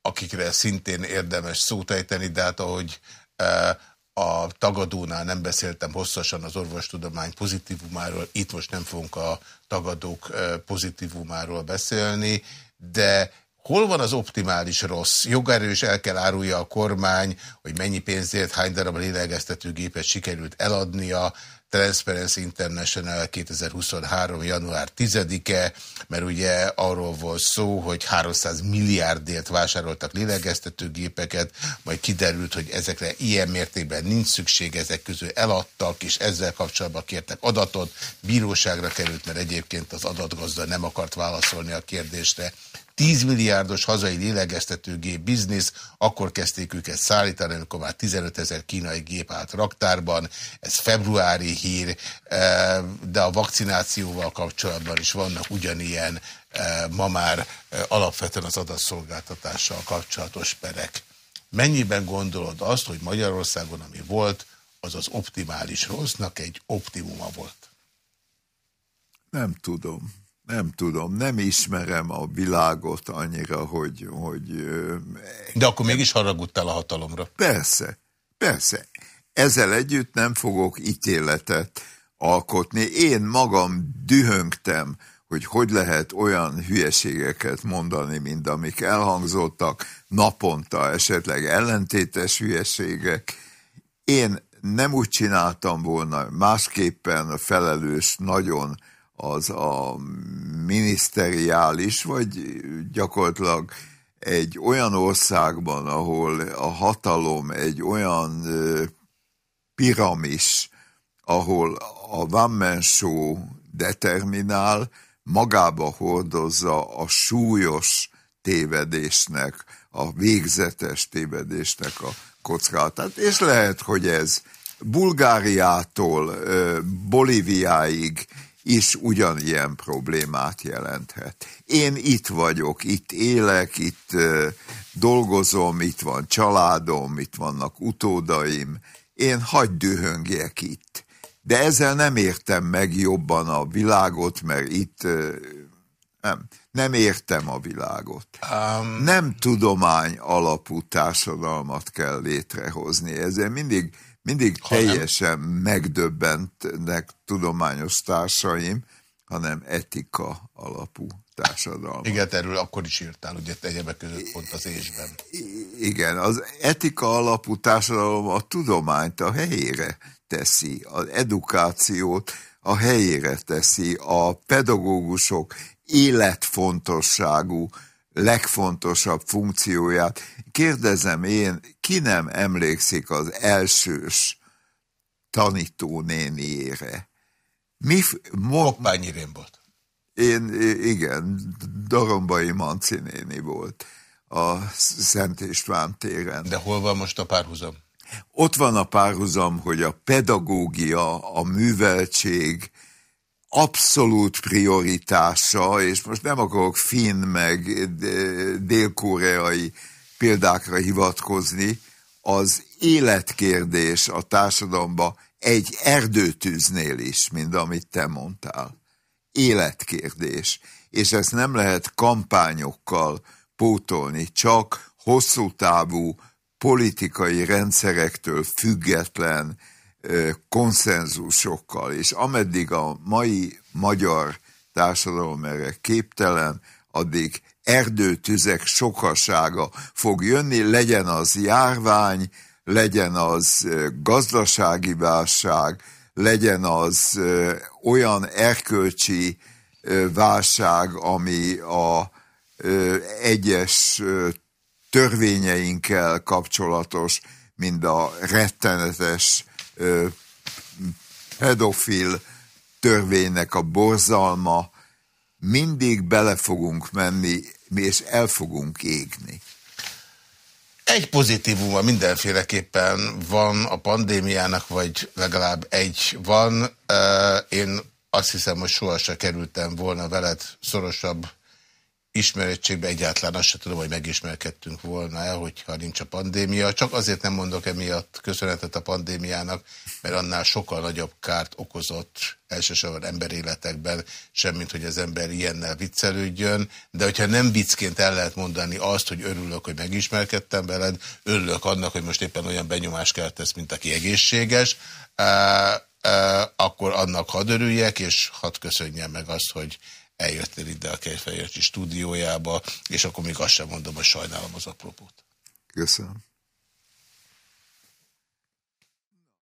akikre szintén érdemes szót ejteni, de hát ahogy eh, a tagadónál nem beszéltem hosszasan az orvostudomány pozitívumáról, itt most nem fogunk a tagadók pozitívumáról beszélni, de hol van az optimális rossz? Jogerős el kell árulja a kormány, hogy mennyi pénzért, hány darab lélegeztetőgépet sikerült eladnia, Transparency International 2023. január 10-e, mert ugye arról volt szó, hogy 300 milliárdért vásároltak lélegeztetőgépeket, majd kiderült, hogy ezekre ilyen mértékben nincs szükség, ezek közül eladtak, és ezzel kapcsolatban kértek adatot, bíróságra került, mert egyébként az adatgazda nem akart válaszolni a kérdésre. 10 milliárdos hazai lélegeztetőgép biznisz, akkor kezdték őket szállítani, amikor már 15 ezer kínai gép állt raktárban, ez februári hír, eh, de a vakcinációval kapcsolatban is vannak ugyanilyen eh, ma már eh, alapvetően az adatszolgáltatással kapcsolatos perek. Mennyiben gondolod azt, hogy Magyarországon, ami volt, az az optimális rossznak egy optimuma volt? Nem tudom. Nem tudom, nem ismerem a világot annyira, hogy... hogy De akkor mégis haragudtál a hatalomra. Persze, persze. Ezzel együtt nem fogok ítéletet alkotni. Én magam dühöngtem, hogy hogy lehet olyan hülyeségeket mondani, mint amik elhangzottak, naponta esetleg ellentétes hülyeségek. Én nem úgy csináltam volna, másképpen a felelős nagyon az a miniszteriális, vagy gyakorlatilag egy olyan országban, ahol a hatalom egy olyan piramis, ahol a show determinál, magába hordozza a súlyos tévedésnek, a végzetes tévedésnek a kockázatát. És lehet, hogy ez Bulgáriától Bolíviáig is ugyanilyen problémát jelenthet. Én itt vagyok, itt élek, itt dolgozom, itt van családom, itt vannak utódaim, én hagyd dühöngjek itt. De ezzel nem értem meg jobban a világot, mert itt nem, nem értem a világot. Um... Nem tudomány alapú társadalmat kell létrehozni. Ezzel mindig mindig ha teljesen megdöbbentnek tudományos társaim, hanem etika alapú társadalom. Igen, erről akkor is írtál, ugye egyebek között pont az ésben. Igen, az etika alapú társadalom a tudományt a helyére teszi, az edukációt a helyére teszi, a pedagógusok életfontosságú, legfontosabb funkcióját. Kérdezem én, ki nem emlékszik az elsős tanítónéniére? Mi... Hoppány Irén volt. Én, igen, Darombai Manci néni volt a Szent István téren. De hol van most a párhuzam? Ott van a párhuzam, hogy a pedagógia, a műveltség, abszolút prioritása, és most nem akarok finn meg dél-koreai példákra hivatkozni, az életkérdés a társadalomba egy erdőtűznél is, mint amit te mondtál. Életkérdés. És ezt nem lehet kampányokkal pótolni, csak hosszú távú politikai rendszerektől független konszenzusokkal, és ameddig a mai magyar társadalom erre képtelen, addig erdőtüzek sokasága fog jönni, legyen az járvány, legyen az gazdasági válság, legyen az olyan erkölcsi válság, ami a egyes törvényeinkkel kapcsolatos, mint a rettenetes pedofil törvénynek a borzalma, mindig bele fogunk menni, és el fogunk égni. Egy pozitívuma mindenféleképpen van a pandémiának, vagy legalább egy van. Én azt hiszem, hogy sohasem kerültem volna veled szorosabb ismerettségbe egyáltalán azt sem tudom, hogy megismerkedtünk volna el, hogyha nincs a pandémia. Csak azért nem mondok emiatt köszönetet a pandémiának, mert annál sokkal nagyobb kárt okozott elsősorban emberéletekben, semmint hogy az ember ilyennel viccelődjön. De hogyha nem viccként el lehet mondani azt, hogy örülök, hogy megismerkedtem veled, örülök annak, hogy most éppen olyan benyomást keltesz, mint aki egészséges, akkor annak hadd örüljek, és hadd köszönjem meg azt, hogy eljöttél ide a Kejfejércsi stúdiójába, és akkor még azt sem mondom, hogy sajnálom az apropót. Köszönöm.